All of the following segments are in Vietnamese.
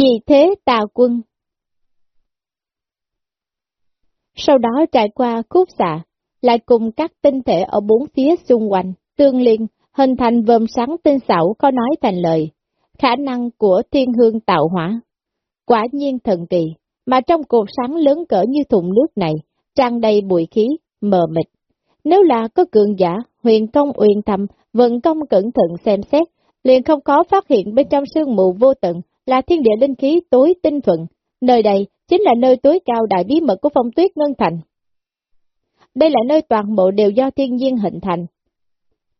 Vì thế tà quân. Sau đó trải qua khúc xạ, lại cùng các tinh thể ở bốn phía xung quanh, tương liên, hình thành vơm sáng tinh xảo có nói thành lời, khả năng của thiên hương tạo hỏa. Quả nhiên thần kỳ, mà trong cột sáng lớn cỡ như thùng nước này, tràn đầy bụi khí, mờ mịt. Nếu là có cường giả, huyền công uyên thầm, vận công cẩn thận xem xét, liền không có phát hiện bên trong sương mù vô tận là thiên địa linh khí tối tinh thuận. Nơi đây chính là nơi tối cao đại bí mật của phong tuyết ngân thành. Đây là nơi toàn bộ đều do thiên nhiên hình thành.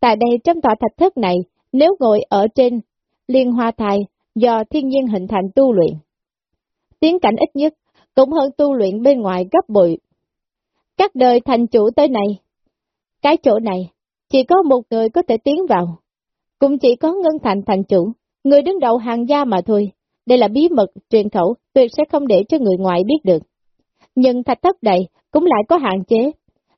Tại đây trong tòa thạch thất này, nếu ngồi ở trên liên hoa thai do thiên nhiên hình thành tu luyện. Tiến cảnh ít nhất cũng hơn tu luyện bên ngoài gấp bội. Các đời thành chủ tới này, cái chỗ này, chỉ có một người có thể tiến vào, cũng chỉ có ngân thành thành chủ, người đứng đầu hàng gia mà thôi. Đây là bí mật truyền khẩu, tuyệt sẽ không để cho người ngoài biết được. Nhưng thạch thất đầy cũng lại có hạn chế.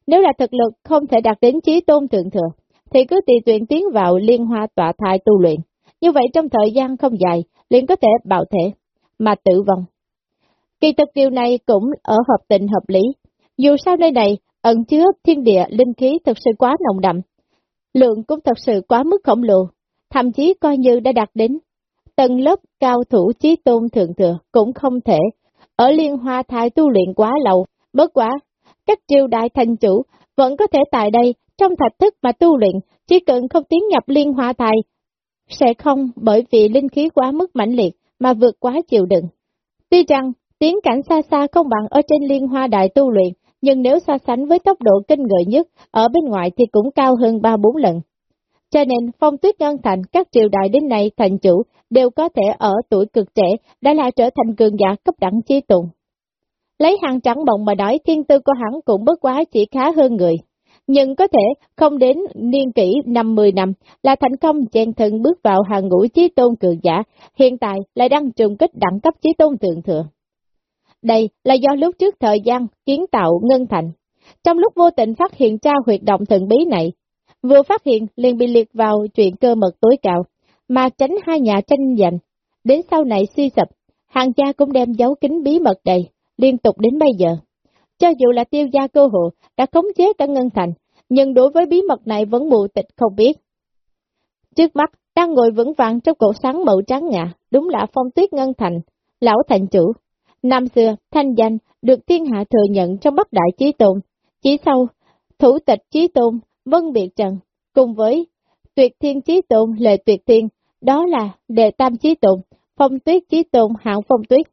Nếu là thực lực không thể đạt đến trí tôn thượng thừa, thì cứ tùy tuyển tiến vào liên hoa tọa thai tu luyện. Như vậy trong thời gian không dài, liền có thể bạo thể, mà tử vong. Kỳ thực điều này cũng ở hợp tình hợp lý. Dù sao nơi này ẩn chứa thiên địa linh khí thật sự quá nồng đậm, lượng cũng thật sự quá mức khổng lồ, thậm chí coi như đã đạt đến. Tầng lớp cao thủ trí tôn thượng thừa cũng không thể, ở liên hoa thai tu luyện quá lâu, bất quá, các triều đại thành chủ vẫn có thể tại đây, trong thạch thức mà tu luyện, chỉ cần không tiến nhập liên hoa thai, sẽ không bởi vì linh khí quá mức mãnh liệt mà vượt quá chịu đựng. Tuy rằng, tiến cảnh xa xa không bằng ở trên liên hoa đại tu luyện, nhưng nếu so sánh với tốc độ kinh người nhất, ở bên ngoài thì cũng cao hơn 3-4 lần. Cho nên, phong tuyết ngân thành, các triều đại đến nay thành chủ, đều có thể ở tuổi cực trẻ, đã là trở thành cường giả cấp đẳng chi tùng. Lấy hàng trắng bồng mà nói thiên tư của hắn cũng bất quá chỉ khá hơn người. Nhưng có thể không đến niên kỷ 50 năm là thành công chen thân bước vào hàng ngũ chí tôn cường giả, hiện tại lại đang trùng kích đẳng cấp chí tôn thượng thừa. Đây là do lúc trước thời gian kiến tạo ngân thành. Trong lúc vô tình phát hiện tra huyệt động thần bí này, vừa phát hiện liền bị liệt vào chuyện cơ mật tối cao, mà tránh hai nhà tranh giành. Đến sau này suy sụp, hàng cha cũng đem giấu kính bí mật đầy, liên tục đến bây giờ. Cho dù là tiêu gia cơ hộ đã khống chế cả ngân thành, nhưng đối với bí mật này vẫn mù tịch không biết. Trước mắt, đang ngồi vững vàng trong cổ sáng màu trắng ngà, đúng là phong tuyết ngân thành, lão thành chủ, Năm xưa, thanh danh được thiên hạ thừa nhận trong bắc đại chí tôn. Chỉ sau, thủ tịch chí tôn, vân biệt trần, cùng với tuyệt thiên chí tôn lệ tuyệt thiên, đó là đệ tam chí tôn, phong tuyết chí tôn hạng phong tuyết.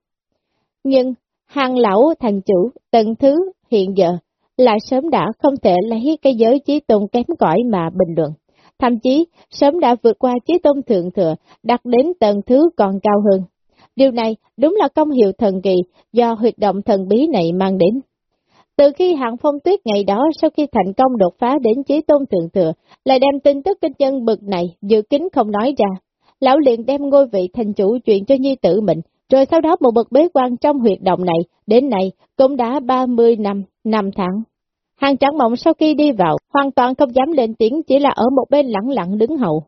Nhưng, hàng lão thành chủ, tận thứ hiện giờ, là sớm đã không thể lấy cái giới chí tôn kém cỏi mà bình luận. Thậm chí, sớm đã vượt qua chí tôn thượng thừa, đặt đến tầng thứ còn cao hơn. Điều này đúng là công hiệu thần kỳ do huyệt động thần bí này mang đến. Từ khi hạng phong tuyết ngày đó sau khi thành công đột phá đến chế tôn thượng thừa, lại đem tin tức kinh chân bực này dự kín không nói ra. Lão liền đem ngôi vị thành chủ chuyện cho nhi tử mình, rồi sau đó một bậc bế quan trong huyệt động này, đến nay cũng đã 30 năm, 5 tháng. Hàng trắng mộng sau khi đi vào, hoàn toàn không dám lên tiếng chỉ là ở một bên lặng lặng đứng hậu.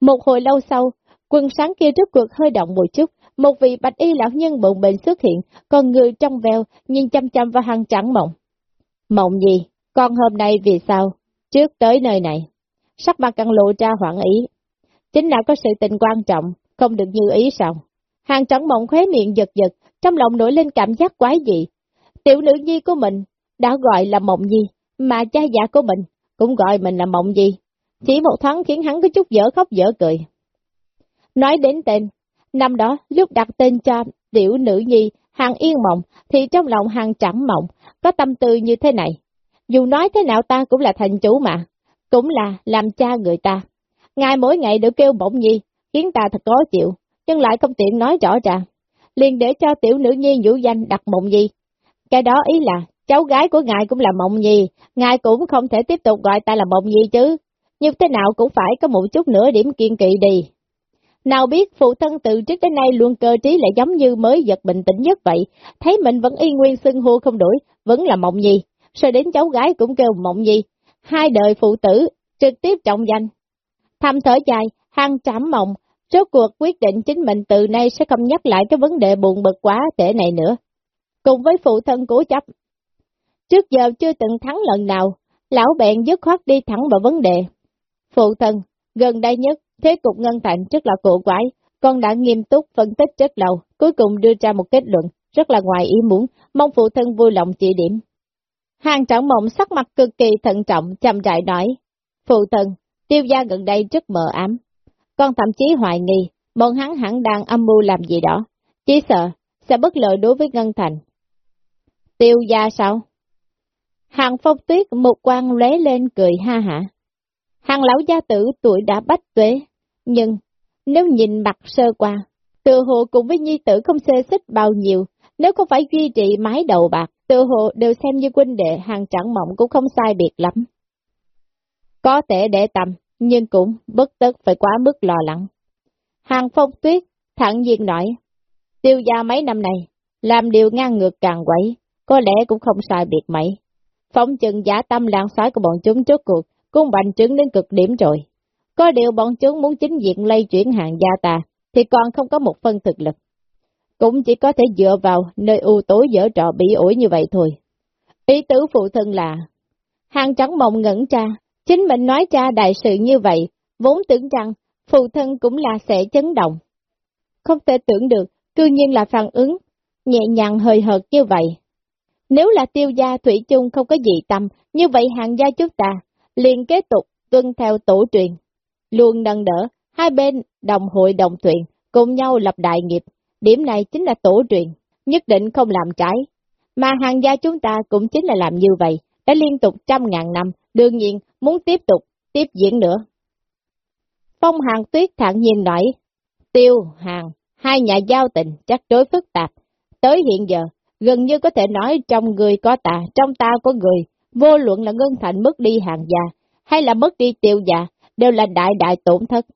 Một hồi lâu sau, quân sáng kia rút cuộc hơi động một chút, một vị bạch y lão nhân bụng bệnh xuất hiện, còn người trong veo, nhìn chăm chăm vào hàng trắng mộng. Mộng gì? Con hôm nay vì sao? Trước tới nơi này. Sắc mặt càng lộ ra hoảng ý. Chính là có sự tình quan trọng, không được như ý sao? Hàng trắng mộng khóe miệng giật giật, trong lòng nổi lên cảm giác quái dị. Tiểu nữ nhi của mình đã gọi là mộng gì, mà cha giả của mình cũng gọi mình là mộng gì. Chỉ một thoáng khiến hắn có chút dở khóc dở cười. Nói đến tên, Năm đó, lúc đặt tên cho tiểu nữ nhi hàng yên mộng, thì trong lòng hàng chẳng mộng, có tâm tư như thế này. Dù nói thế nào ta cũng là thành chủ mà, cũng là làm cha người ta. Ngài mỗi ngày đều kêu mộng nhi, khiến ta thật khó chịu, nhưng lại không tiện nói rõ ràng. Liền để cho tiểu nữ nhi nhũ danh đặt mộng nhi. Cái đó ý là, cháu gái của ngài cũng là mộng nhi, ngài cũng không thể tiếp tục gọi ta là mộng nhi chứ. Như thế nào cũng phải có một chút nữa điểm kiên kỵ đi. Nào biết phụ thân từ trước đến nay luôn cơ trí lại giống như mới giật bình tĩnh nhất vậy, thấy mình vẫn y nguyên xưng hô không đổi, vẫn là mộng gì, rồi đến cháu gái cũng kêu mộng gì, hai đời phụ tử, trực tiếp trọng danh. Thăm thở dài, hăng trảm mộng, Rốt cuộc quyết định chính mình từ nay sẽ không nhắc lại cái vấn đề buồn bực quá tệ này nữa. Cùng với phụ thân cố chấp. Trước giờ chưa từng thắng lần nào, lão bèn dứt khoát đi thẳng vào vấn đề. Phụ thân, gần đây nhất, thế cục ngân thành rất là cổ quái, con đã nghiêm túc phân tích rất lâu, cuối cùng đưa ra một kết luận, rất là ngoài ý muốn, mong phụ thân vui lòng chỉ điểm. Hàng trọng mộng sắc mặt cực kỳ thận trọng, chậm rãi nói, phụ thân, tiêu gia gần đây rất mờ ám, con thậm chí hoài nghi, bọn hắn hẳn đang âm mưu làm gì đó, chỉ sợ, sẽ bất lợi đối với Ngân Thành. Tiêu gia sao? Hàng phong tuyết một quan lóe lên cười ha hả. Hàng lão gia tử tuổi đã bách tuế, nhưng nếu nhìn mặt sơ qua, tự hồ cùng với nhi tử không xê xích bao nhiêu, nếu không phải duy trì mái đầu bạc, tự hồ đều xem như huynh đệ hàng chẳng mộng cũng không sai biệt lắm. Có thể để tâm, nhưng cũng bất tất phải quá mức lo lắng. Hàng phong tuyết, thẳng nhiên nói, tiêu gia mấy năm này, làm điều ngang ngược càng quẩy, có lẽ cũng không sai biệt mấy. Phóng chừng giả tâm lạng xói của bọn chúng trước cuộc, cũng bành trứng đến cực điểm rồi. Có điều bọn chúng muốn chính diện lây chuyển hàng gia ta, thì còn không có một phân thực lực. Cũng chỉ có thể dựa vào nơi ưu tối dở trò bị ổi như vậy thôi. Ý tứ phụ thân là, hàng trắng mộng ngẩn cha, chính mình nói cha đại sự như vậy, vốn tưởng rằng phụ thân cũng là sẽ chấn động. Không thể tưởng được, cư nhiên là phản ứng, nhẹ nhàng hơi hợt như vậy. Nếu là tiêu gia thủy chung không có gì tâm, như vậy hàng gia chúng ta, liền kế tục tuân theo tổ truyền, luôn nâng đỡ, hai bên đồng hội đồng thuyền, cùng nhau lập đại nghiệp, điểm này chính là tổ truyền, nhất định không làm trái. Mà hàng gia chúng ta cũng chính là làm như vậy, đã liên tục trăm ngàn năm, đương nhiên muốn tiếp tục, tiếp diễn nữa. Phong hàng tuyết thản nhiên nói, tiêu, hàng, hai nhà giao tình chắc đối phức tạp, tới hiện giờ, gần như có thể nói trong người có tà, trong ta có người, vô luận là ngân thành mất đi hàng gia, hay là mất đi tiêu gia, đều là đại đại tổn thất.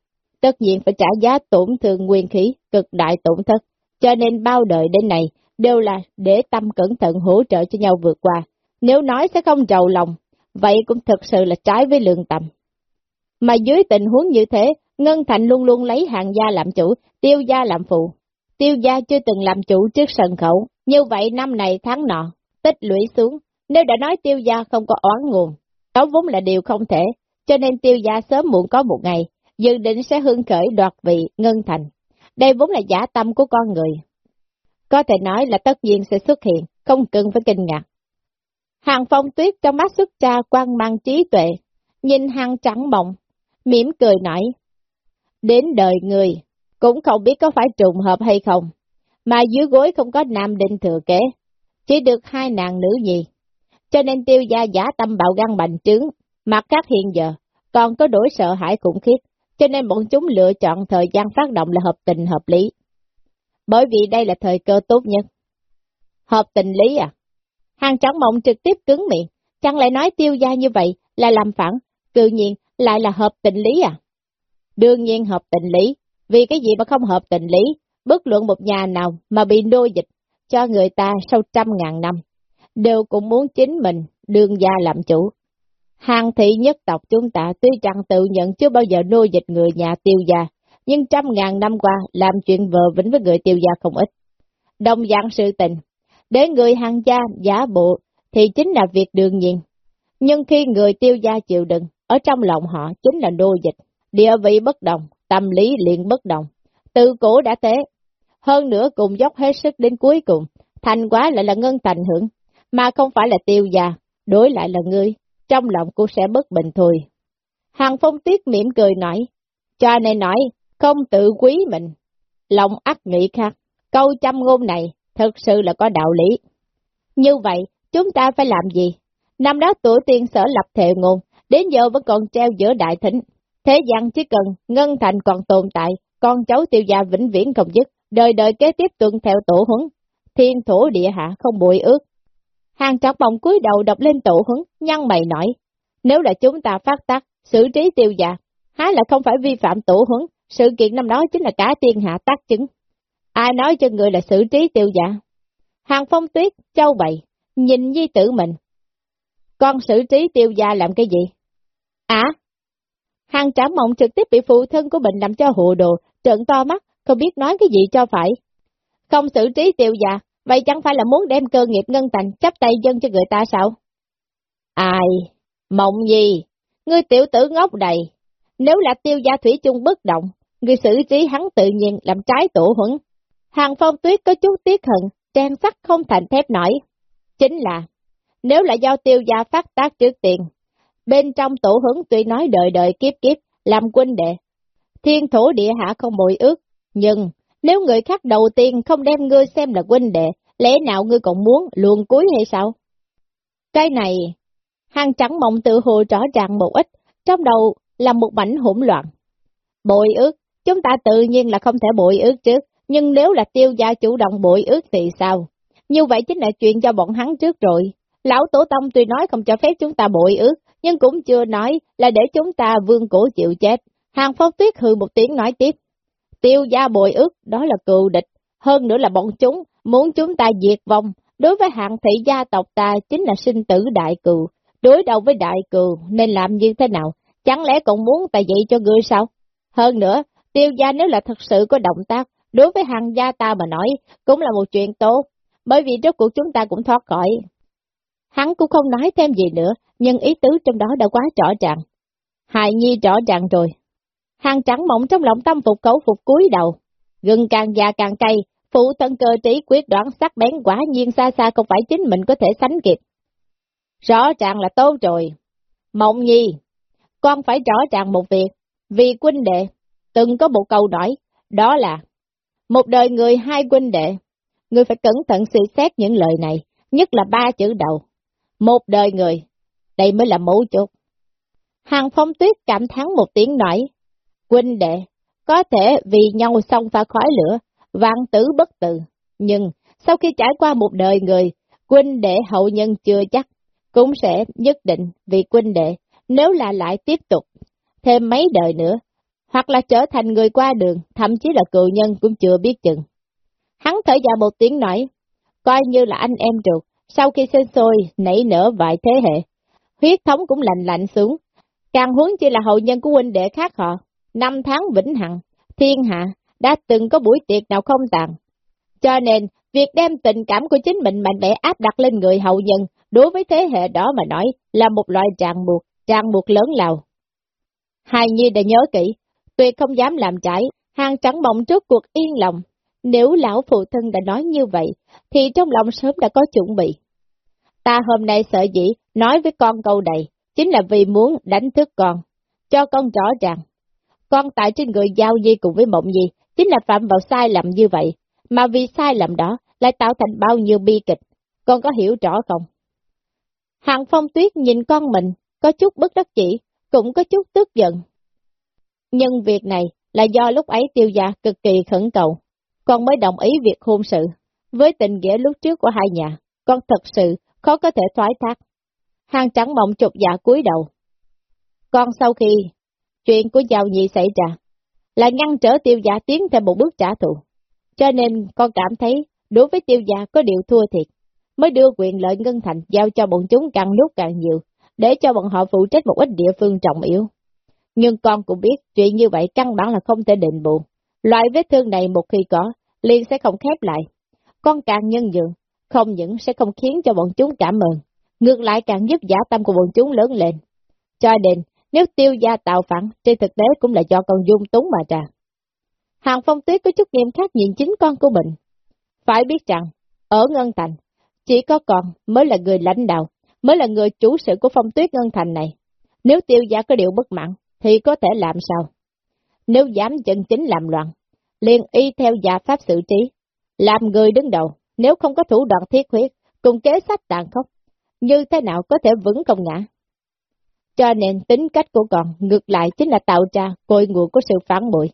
Tất nhiên phải trả giá tổn thương nguyên khí, cực đại tổn thất, cho nên bao đời đến này, đều là để tâm cẩn thận hỗ trợ cho nhau vượt qua. Nếu nói sẽ không giàu lòng, vậy cũng thực sự là trái với lương tâm. Mà dưới tình huống như thế, Ngân Thành luôn luôn lấy hàng gia làm chủ, tiêu gia làm phụ. Tiêu gia chưa từng làm chủ trước sân khẩu, như vậy năm này tháng nọ, tích lũy xuống, nếu đã nói tiêu gia không có oán nguồn, đó vốn là điều không thể, cho nên tiêu gia sớm muộn có một ngày, dự định sẽ hương khởi đoạt vị Ngân Thành. Đây vốn là giả tâm của con người. Có thể nói là tất nhiên sẽ xuất hiện, không cần phải kinh ngạc. Hàng phong tuyết trong mắt xuất cha quan mang trí tuệ, nhìn hàng trắng mộng, mỉm cười nói. Đến đời người, cũng không biết có phải trùng hợp hay không, mà dưới gối không có nam định thừa kế, chỉ được hai nàng nữ gì. Cho nên tiêu gia giả tâm bạo gan bành trướng, mặt khác hiện giờ, còn có đổi sợ hãi khủng khiếp, cho nên bọn chúng lựa chọn thời gian phát động là hợp tình hợp lý. Bởi vì đây là thời cơ tốt nhất. Hợp tình lý à? Hàng trắng mộng trực tiếp cứng miệng, chẳng lại nói tiêu gia như vậy là làm phản, Cự nhiên lại là hợp tình lý à? Đương nhiên hợp tình lý, vì cái gì mà không hợp tình lý, bất luận một nhà nào mà bị nô dịch cho người ta sau trăm ngàn năm, đều cũng muốn chính mình đương gia làm chủ. Hàng thị nhất tộc chúng ta tuy rằng tự nhận chưa bao giờ nô dịch người nhà tiêu gia, nhưng trăm ngàn năm qua làm chuyện vợ vĩnh với người tiêu gia không ít. Đồng dạng sự tình, để người hàng gia giả bộ thì chính là việc đương nhiên. Nhưng khi người tiêu gia chịu đựng, ở trong lòng họ chính là nô dịch, địa vị bất đồng, tâm lý liền bất đồng. Từ cổ đã thế, hơn nữa cùng dốc hết sức đến cuối cùng, thành quá lại là ngân thành hưởng, mà không phải là tiêu gia, đối lại là ngươi, trong lòng cô sẽ bất bình thôi. Hàng phong tiết mỉm cười nói, Cha này nói, không tự quý mình, lòng ác nghĩ khác, câu chăm ngôn này thật sự là có đạo lý. Như vậy, chúng ta phải làm gì? Năm đó tổ tiên sở lập thệ ngôn, đến giờ vẫn còn treo giữa đại thính. Thế gian chỉ cần ngân thành còn tồn tại, con cháu tiêu gia vĩnh viễn không dứt, đời đời kế tiếp tuân theo tổ huấn, thiên thổ địa hạ không bụi ước. Hàng trọng bồng cúi đầu đọc lên tổ hứng, nhăn mày nói, nếu là chúng ta phát tác, xử trí tiêu già, há là không phải vi phạm tổ hứng, sự kiện năm đó chính là cả tiên hạ tác chứng. Ai nói cho người là xử trí tiêu giả? Hàng phong tuyết, châu bày, nhìn di tử mình. Con xử trí tiêu gia làm cái gì? À, Hàng trả mộng trực tiếp bị phụ thân của mình làm cho hồ đồ, trợn to mắt, không biết nói cái gì cho phải. Không xử trí tiêu già, vậy chẳng phải là muốn đem cơ nghiệp ngân thành chấp tay dân cho người ta sao? Ai? Mộng gì? Ngươi tiểu tử ngốc đầy. Nếu là tiêu gia thủy chung bất động, người xử trí hắn tự nhiên làm trái tổ huấn. Hàng phong tuyết có chút tiếc hận, trang sắc không thành thép nổi. Chính là, nếu là do tiêu gia phát tác trước tiền, bên trong tổ huấn tuy nói đợi đợi kiếp kiếp, làm quân đệ, thiên thổ địa hạ không bội ước, nhưng nếu người khác đầu tiên không đem ngươi xem là huynh đệ, lẽ nào ngươi còn muốn luồn cuối hay sao? Cái này, hàng trắng mộng tự hồ rõ ràng một ít, trong đầu là một mảnh hỗn loạn. Bội ước, chúng ta tự nhiên là không thể bội ước trước, nhưng nếu là tiêu gia chủ động bội ước thì sao? Như vậy chính là chuyện cho bọn hắn trước rồi. Lão Tổ Tông tuy nói không cho phép chúng ta bội ước, nhưng cũng chưa nói là để chúng ta vương cổ chịu chết. Hàng Phong Tuyết hư một tiếng nói tiếp. Tiêu gia bội ước, đó là cựu địch. Hơn nữa là bọn chúng, muốn chúng ta diệt vong. Đối với hạng thị gia tộc ta chính là sinh tử đại cừu. Đối đầu với đại cừu nên làm như thế nào? Chẳng lẽ còn muốn ta dạy cho ngươi sao? Hơn nữa, tiêu gia nếu là thật sự có động tác, đối với hàng gia ta mà nói, cũng là một chuyện tốt. Bởi vì rốt cuộc chúng ta cũng thoát khỏi. Hắn cũng không nói thêm gì nữa, nhưng ý tứ trong đó đã quá rõ ràng. Hài Nhi rõ ràng rồi, Hàng trắng mộng trong lòng tâm phục cấu phục cúi đầu. Gừng càng già càng cay, phụ thân cơ trí quyết đoán sắc bén quả nhiên xa xa không phải chính mình có thể sánh kịp. Rõ ràng là tốt rồi. Mộng nhi, con phải rõ ràng một việc, vì huynh đệ, từng có một câu nói, đó là, một đời người hai huynh đệ, người phải cẩn thận suy xét những lời này, nhất là ba chữ đầu. Một đời người, đây mới là mấu chốt. Hàng phong tuyết cảm thán một tiếng nói, Huynh đệ, có thể vì nhau xong pha khói lửa, vạn tử bất tử. Nhưng, sau khi trải qua một đời người, huynh đệ hậu nhân chưa chắc, cũng sẽ nhất định vì huynh đệ, nếu là lại tiếp tục, thêm mấy đời nữa, hoặc là trở thành người qua đường, thậm chí là cựu nhân cũng chưa biết chừng. Hắn thở dài một tiếng nói, coi như là anh em ruột, sau khi sinh sôi, nảy nở vài thế hệ, huyết thống cũng lạnh lạnh xuống, càng huống chỉ là hậu nhân của huynh đệ khác họ, năm tháng vĩnh hằng, thiên hạ đã từng có buổi tiệc nào không tàn. Cho nên, việc đem tình cảm của chính mình mạnh mẽ áp đặt lên người hậu nhân, đối với thế hệ đó mà nói, là một loại ràng buộc, ràng buộc lớn lao. Hai Nhi đã nhớ kỹ, tuyệt không dám làm trái, hàng trắng mộng trước cuộc yên lòng. Nếu lão phụ thân đã nói như vậy, thì trong lòng sớm đã có chuẩn bị. Ta hôm nay sợ dĩ nói với con câu này, chính là vì muốn đánh thức con, cho con rõ ràng, con tại trên người giao di cùng với mộng gì, chính là phạm vào sai lầm như vậy, mà vì sai lầm đó lại tạo thành bao nhiêu bi kịch, con có hiểu rõ không? Hàng phong tuyết nhìn con mình, có chút bất đắc chỉ, cũng có chút tức giận. Nhưng việc này là do lúc ấy tiêu gia cực kỳ khẩn cầu, con mới đồng ý việc hôn sự. Với tình nghĩa lúc trước của hai nhà, con thật sự khó có thể thoái thác. Hàng trắng mộng chụp dạ cúi đầu. Con sau khi Chuyện của Giao Nhị xảy ra là ngăn trở tiêu gia tiến thêm một bước trả thù. Cho nên con cảm thấy đối với tiêu gia có điều thua thiệt, mới đưa quyền lợi ngân thành giao cho bọn chúng càng lúc càng nhiều, để cho bọn họ phụ trách một ít địa phương trọng yếu. Nhưng con cũng biết chuyện như vậy căn bản là không thể định bù. Loại vết thương này một khi có, liền sẽ không khép lại. Con càng nhân nhượng không những sẽ không khiến cho bọn chúng cảm ơn, ngược lại càng giúp giả tâm của bọn chúng lớn lên. Cho nên, nếu tiêu gia tạo phản, trên thực tế cũng là do con dung túng mà ra. Hàng phong tuyết có chút nghiêm khắc nhìn chính con của mình. Phải biết rằng, ở Ngân Thành, chỉ có con mới là người lãnh đạo, mới là người chủ sự của phong tuyết Ngân Thành này. Nếu tiêu gia có điều bất mãn, thì có thể làm sao? Nếu dám chân chính làm loạn, liền y theo gia pháp xử trí, làm người đứng đầu, nếu không có thủ đoạn thiết huyết, cùng kế sách tàn khốc, như thế nào có thể vững không ngã? Cho nên tính cách của con ngược lại chính là tạo ra cội nguồn của sự phản bội.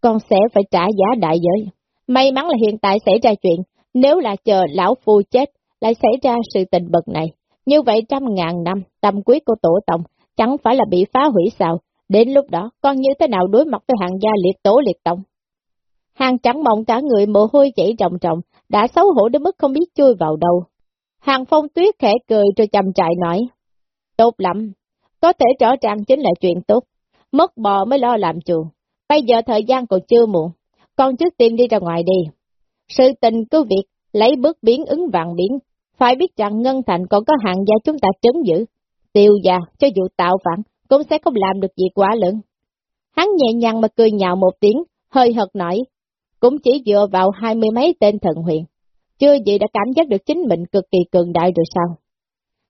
Con sẽ phải trả giá đại giới. May mắn là hiện tại xảy ra chuyện, nếu là chờ lão phu chết, lại xảy ra sự tình bậc này. Như vậy trăm ngàn năm, tâm quý của tổ tông chẳng phải là bị phá hủy sao? Đến lúc đó, con như thế nào đối mặt với hàng gia liệt tổ liệt tông? Hàng trắng mộng cả người mồ hôi chảy trọng trọng, đã xấu hổ đến mức không biết chui vào đâu. Hàng phong tuyết khẽ cười rồi chầm trại nói, Tốt lắm, có thể rõ ràng chính là chuyện tốt. mất bò mới lo làm chuồng. Bây giờ thời gian còn chưa muộn, con trước tiên đi ra ngoài đi. Sự tình cứ việc, lấy bước biến ứng vạn biến, phải biết rằng Ngân Thành còn có hạng gia chúng ta chấn giữ. Tiêu già, cho dù tạo phản, cũng sẽ không làm được gì quá lớn. Hắn nhẹ nhàng mà cười nhạo một tiếng, hơi hợt nổi, cũng chỉ dựa vào hai mươi mấy tên thần huyền. Chưa gì đã cảm giác được chính mình cực kỳ cường đại rồi sao?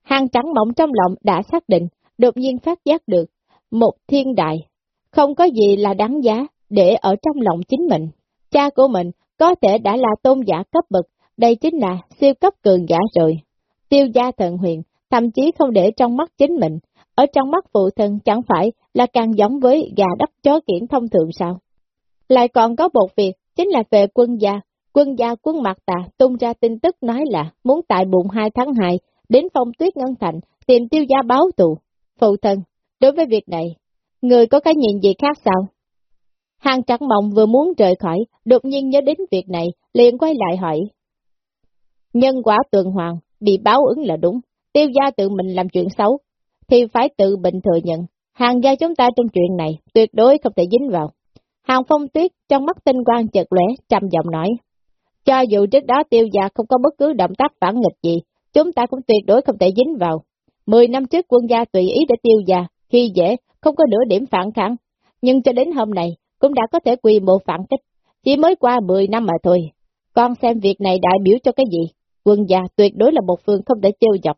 Hàng trắng mộng trong lòng đã xác định, đột nhiên phát giác được, một thiên đại, không có gì là đáng giá để ở trong lòng chính mình. Cha của mình có thể đã là tôn giả cấp bậc, đây chính là siêu cấp cường giả rồi. Tiêu gia thần huyền, thậm chí không để trong mắt chính mình, ở trong mắt phụ thân chẳng phải là càng giống với gà đất chó kiển thông thường sao. Lại còn có một việc, chính là về quân gia. Quân gia quân mặt tà tung ra tin tức nói là muốn tại bụng 2 tháng 2 đến phong tuyết ngân thành tìm tiêu gia báo tù. Phụ thân, đối với việc này, người có cái nhìn gì khác sao? Hàng trắng mộng vừa muốn rời khỏi, đột nhiên nhớ đến việc này, liền quay lại hỏi. Nhân quả tuần hoàng, bị báo ứng là đúng, tiêu gia tự mình làm chuyện xấu, thì phải tự bình thừa nhận, hàng gia chúng ta trong chuyện này tuyệt đối không thể dính vào. Hàng phong tuyết trong mắt tinh quang chợt lóe trầm giọng nói. Cho dù trước đó tiêu gia không có bất cứ động tác phản nghịch gì, chúng ta cũng tuyệt đối không thể dính vào. Mười năm trước quân gia tùy ý để tiêu già, khi dễ, không có nửa điểm phản kháng. Nhưng cho đến hôm nay, cũng đã có thể quy mô phản kích. Chỉ mới qua mười năm mà thôi. Con xem việc này đại biểu cho cái gì? Quân gia tuyệt đối là một phương không thể trêu dọc.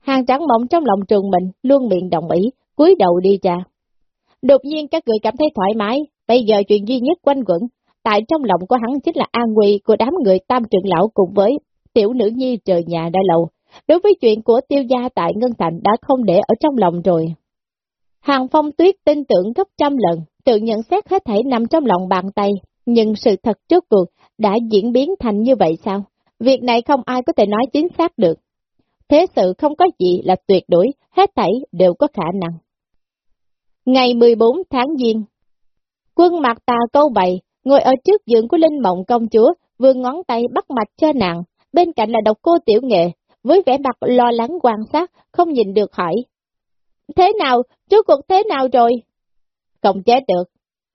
Hàng trắng mộng trong lòng trường mình, luôn miệng đồng ý, cúi đầu đi ra. Đột nhiên các người cảm thấy thoải mái, bây giờ chuyện duy nhất quanh quẩn, tại trong lòng của hắn chính là an nguy của đám người tam trưởng lão cùng với tiểu nữ nhi trời nhà đã lâu. Đối với chuyện của tiêu gia tại Ngân Thành đã không để ở trong lòng rồi. Hàng phong tuyết tin tưởng gấp trăm lần, tự nhận xét hết thảy nằm trong lòng bàn tay, nhưng sự thật trước cuộc đã diễn biến thành như vậy sao? Việc này không ai có thể nói chính xác được. Thế sự không có gì là tuyệt đối, hết thảy đều có khả năng. Ngày 14 tháng Giêng Quân mặt tà câu bày, ngồi ở trước giường của Linh Mộng công chúa, vươn ngón tay bắt mạch cho nàng, bên cạnh là độc cô tiểu nghệ, với vẻ mặt lo lắng quan sát, không nhìn được hỏi. Thế nào, trước cuộc thế nào rồi? Không chết được.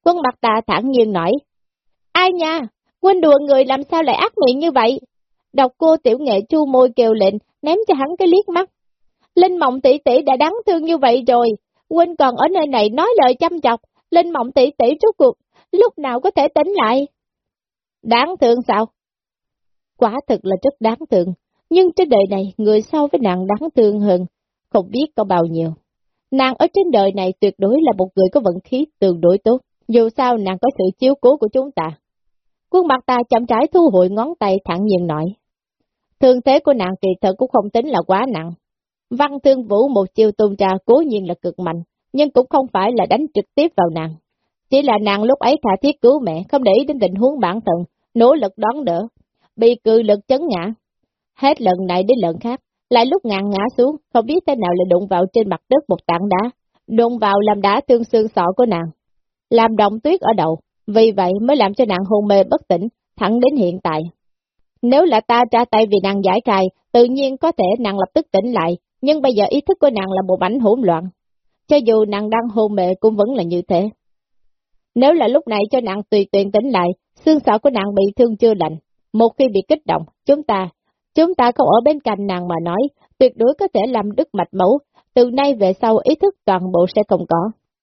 Quân mặt ta thẳng nhiên nói. Ai nha, quên đùa người làm sao lại ác miệng như vậy? Độc cô tiểu nghệ chu môi kêu lệnh, ném cho hắn cái liếc mắt. Linh mộng tỷ tỷ đã đáng thương như vậy rồi, quên còn ở nơi này nói lời chăm chọc, Linh mộng tỷ tỷ rốt cuộc, lúc nào có thể tỉnh lại? Đáng thương sao? Quả thực là rất đáng thương, nhưng trên đời này người sau với nàng đáng thương hơn, không biết có bao nhiêu. Nàng ở trên đời này tuyệt đối là một người có vận khí tương đối tốt, dù sao nàng có sự chiếu cố của chúng ta. Quân mặt ta chậm trái thu hồi ngón tay thẳng nhiên nói. Thương thế của nàng kỳ thật cũng không tính là quá nặng. Văn thương vũ một chiêu tôn trà cố nhiên là cực mạnh, nhưng cũng không phải là đánh trực tiếp vào nàng. Chỉ là nàng lúc ấy thả thiết cứu mẹ, không để ý đến tình huống bản thân, nỗ lực đón đỡ, bị cự lực chấn ngã. Hết lần này đến lần khác, lại lúc ngàn ngã xuống, không biết thế nào lại đụng vào trên mặt đất một tảng đá, đụng vào làm đá thương xương sọ của nàng, làm động tuyết ở đầu, vì vậy mới làm cho nàng hôn mê bất tỉnh, thẳng đến hiện tại. Nếu là ta ra tay vì nàng giải cài, tự nhiên có thể nàng lập tức tỉnh lại, nhưng bây giờ ý thức của nàng là một bánh hỗn loạn. Cho dù nàng đang hôn mê cũng vẫn là như thế. Nếu là lúc này cho nàng tùy tiện tỉnh lại, xương sọ của nàng bị thương chưa lạnh, một khi bị kích động, chúng ta, chúng ta không ở bên cạnh nàng mà nói, tuyệt đối có thể làm đứt mạch máu, từ nay về sau ý thức toàn bộ sẽ không có.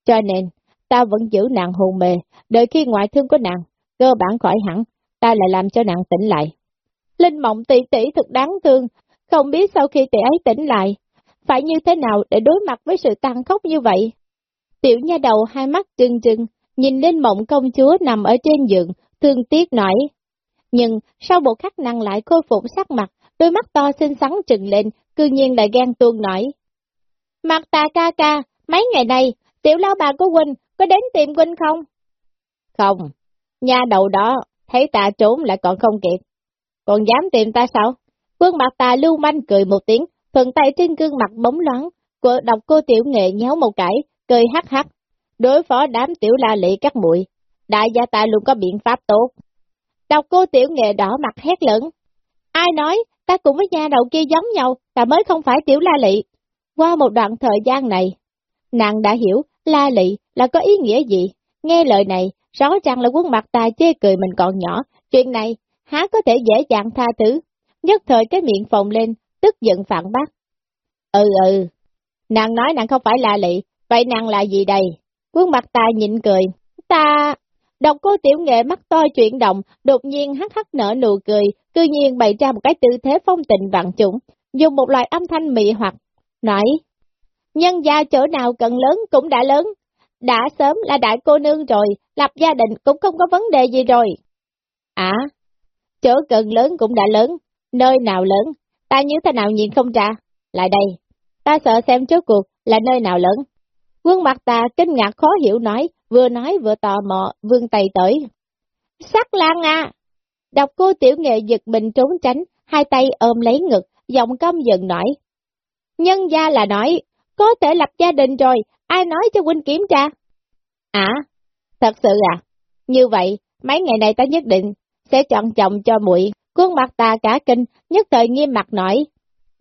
Cho nên, ta vẫn giữ nàng hồn mê, đợi khi ngoại thương của nàng, cơ bản khỏi hẳn, ta lại làm cho nàng tỉnh lại. Linh mộng tỷ tỷ thật đáng thương, không biết sau khi tỷ ấy tỉnh lại, phải như thế nào để đối mặt với sự tăng khốc như vậy. Tiểu nha đầu hai mắt trừng trừng, nhìn linh mộng công chúa nằm ở trên giường, thương tiếc nói. Nhưng sau bộ khắc năng lại khôi phục sắc mặt, đôi mắt to xinh xắn trừng lên, cư nhiên lại ghen tuôn nói. Mặt ta ca ca, mấy ngày này, tiểu lao bà của huynh có đến tìm huynh không? Không, nhà đầu đó, thấy ta trốn lại còn không kịp. Còn dám tìm ta sao? Quân mặt ta lưu manh cười một tiếng, phần tay trên gương mặt bóng loáng, của đọc cô tiểu nghệ nhéo một cái, cười hắc hắc. Đối phó đám tiểu la lị các muội đại gia ta luôn có biện pháp tốt. Đọc cô tiểu nghệ đỏ mặt hét lớn. Ai nói, ta cũng với nhà đầu kia giống nhau, ta mới không phải tiểu la lị. Qua một đoạn thời gian này, nàng đã hiểu, la lị là có ý nghĩa gì? Nghe lời này, rõ ràng là quân mặt ta chê cười mình còn nhỏ, chuyện này há có thể dễ dàng tha thứ. Nhất thời cái miệng phồng lên, tức giận phản bác. Ừ ừ, nàng nói nàng không phải là lị, vậy nàng là gì đây? Quân mặt ta nhịn cười, ta... Độc cô tiểu nghệ mắt to chuyển động, đột nhiên hắc hắc nở nụ cười, cư nhiên bày ra một cái tư thế phong tình vạn chủng, dùng một loại âm thanh mị hoặc, nói, nhân gia chỗ nào cần lớn cũng đã lớn, đã sớm là đại cô nương rồi, lập gia đình cũng không có vấn đề gì rồi. À, chỗ cần lớn cũng đã lớn, nơi nào lớn, ta như thế nào nhìn không ra, lại đây, ta sợ xem trước cuộc là nơi nào lớn. Quân mặt ta kinh ngạc khó hiểu nói, vừa nói vừa tò mò, vương tay tới. Sắc lan à! Đọc cô tiểu nghệ giật mình trốn tránh, hai tay ôm lấy ngực, giọng căm giận nói. Nhân gia là nói, có thể lập gia đình rồi, ai nói cho huynh kiểm tra? À, thật sự à? Như vậy, mấy ngày này ta nhất định sẽ chọn chồng cho muội. quân mặt ta cả kinh, nhất thời nghiêm mặt nói.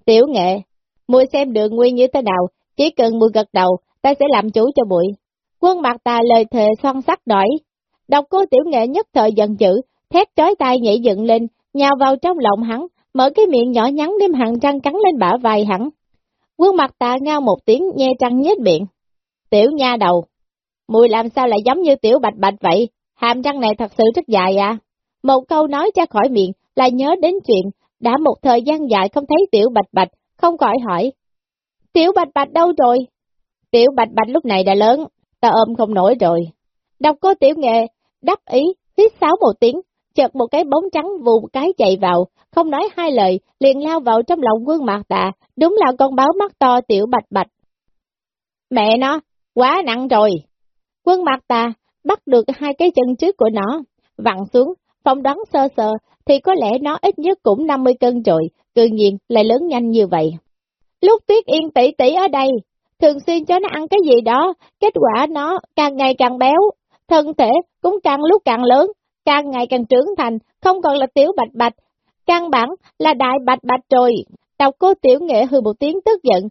Tiểu nghệ, muội xem đường nguyên như thế nào, chỉ cần muội gật đầu, ta sẽ làm chủ cho bụi. Quân mặt ta lời thề son sắc đổi. Độc cô tiểu nghệ nhất thời giận dữ, thét trói tay nhảy dựng lên, nhào vào trong lòng hắn, mở cái miệng nhỏ nhắn đem hàng trăng cắn lên bả vai hắn. Quân mặt ta ngao một tiếng nhe trăng nhếch miệng. Tiểu nha đầu, mùi làm sao lại giống như tiểu bạch bạch vậy, hàm răng này thật sự rất dài à. Một câu nói ra khỏi miệng là nhớ đến chuyện, đã một thời gian dài không thấy tiểu bạch bạch, không khỏi hỏi. Tiểu bạch bạch đâu rồi? Tiểu bạch bạch lúc này đã lớn, ta ôm không nổi rồi. Đọc cô tiểu nghệ, đáp ý, hít sáo một tiếng, chợt một cái bóng trắng vù cái chạy vào, không nói hai lời, liền lao vào trong lòng quân mạc tạ, đúng là con báo mắt to tiểu bạch bạch. Mẹ nó, quá nặng rồi. Quân mạc tạ bắt được hai cái chân trước của nó, vặn xuống, phong đoán sơ sơ, thì có lẽ nó ít nhất cũng 50 cân rồi, tự nhiên lại lớn nhanh như vậy. Lúc tuyết yên tỷ tỷ ở đây, thường xuyên cho nó ăn cái gì đó, kết quả nó càng ngày càng béo, thân thể cũng càng lúc càng lớn, càng ngày càng trưởng thành, không còn là tiểu bạch bạch, căn bản là đại bạch bạch rồi. Đọc cô tiểu nghệ hư một tiếng tức giận,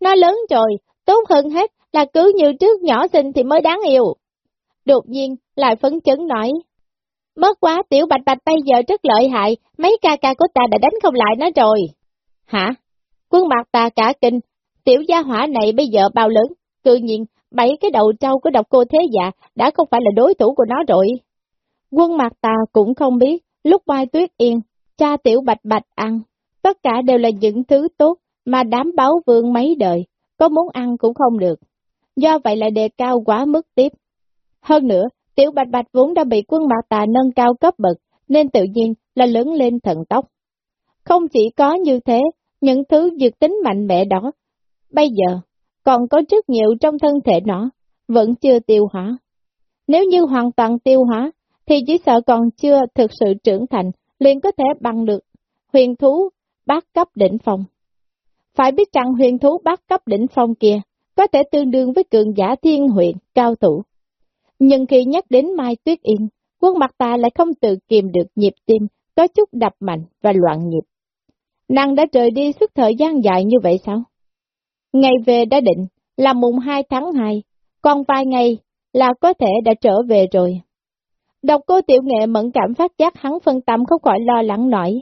nó lớn rồi, tốt hơn hết là cứ như trước nhỏ xinh thì mới đáng yêu. Đột nhiên lại phấn chấn nói, mất quá tiểu bạch bạch bây giờ rất lợi hại, mấy ca ca của ta đã đánh không lại nó rồi. Hả? Quân mặt ta cả kinh, tiểu gia hỏa này bây giờ bao lớn, tự nhiên bảy cái đầu trâu của độc cô thế dạ đã không phải là đối thủ của nó rồi. Quân mặt ta cũng không biết, lúc Mai Tuyết Yên, cha tiểu bạch bạch ăn, tất cả đều là những thứ tốt mà đám báo vương mấy đời, có muốn ăn cũng không được. Do vậy là đề cao quá mức tiếp. Hơn nữa, tiểu bạch bạch vốn đã bị quân mặt tà nâng cao cấp bậc, nên tự nhiên là lớn lên thần tốc. Không chỉ có như thế, những thứ dược tính mạnh mẽ đó, bây giờ còn có rất nhiều trong thân thể nó, vẫn chưa tiêu hóa. Nếu như hoàn toàn tiêu hóa, thì chỉ sợ còn chưa thực sự trưởng thành, liền có thể bằng được huyền thú bát cấp đỉnh phong. Phải biết rằng huyền thú bát cấp đỉnh phong kia có thể tương đương với cường giả thiên huyện, cao thủ. Nhưng khi nhắc đến Mai Tuyết Yên, quân mặt ta lại không tự kiềm được nhịp tim, có chút đập mạnh và loạn nhịp. Nàng đã rời đi suốt thời gian dài như vậy sao? Ngày về đã định là mùng 2 tháng 2, còn vài ngày là có thể đã trở về rồi. Độc cô tiểu nghệ mẫn cảm phát giác hắn phân tâm không khỏi lo lắng nổi.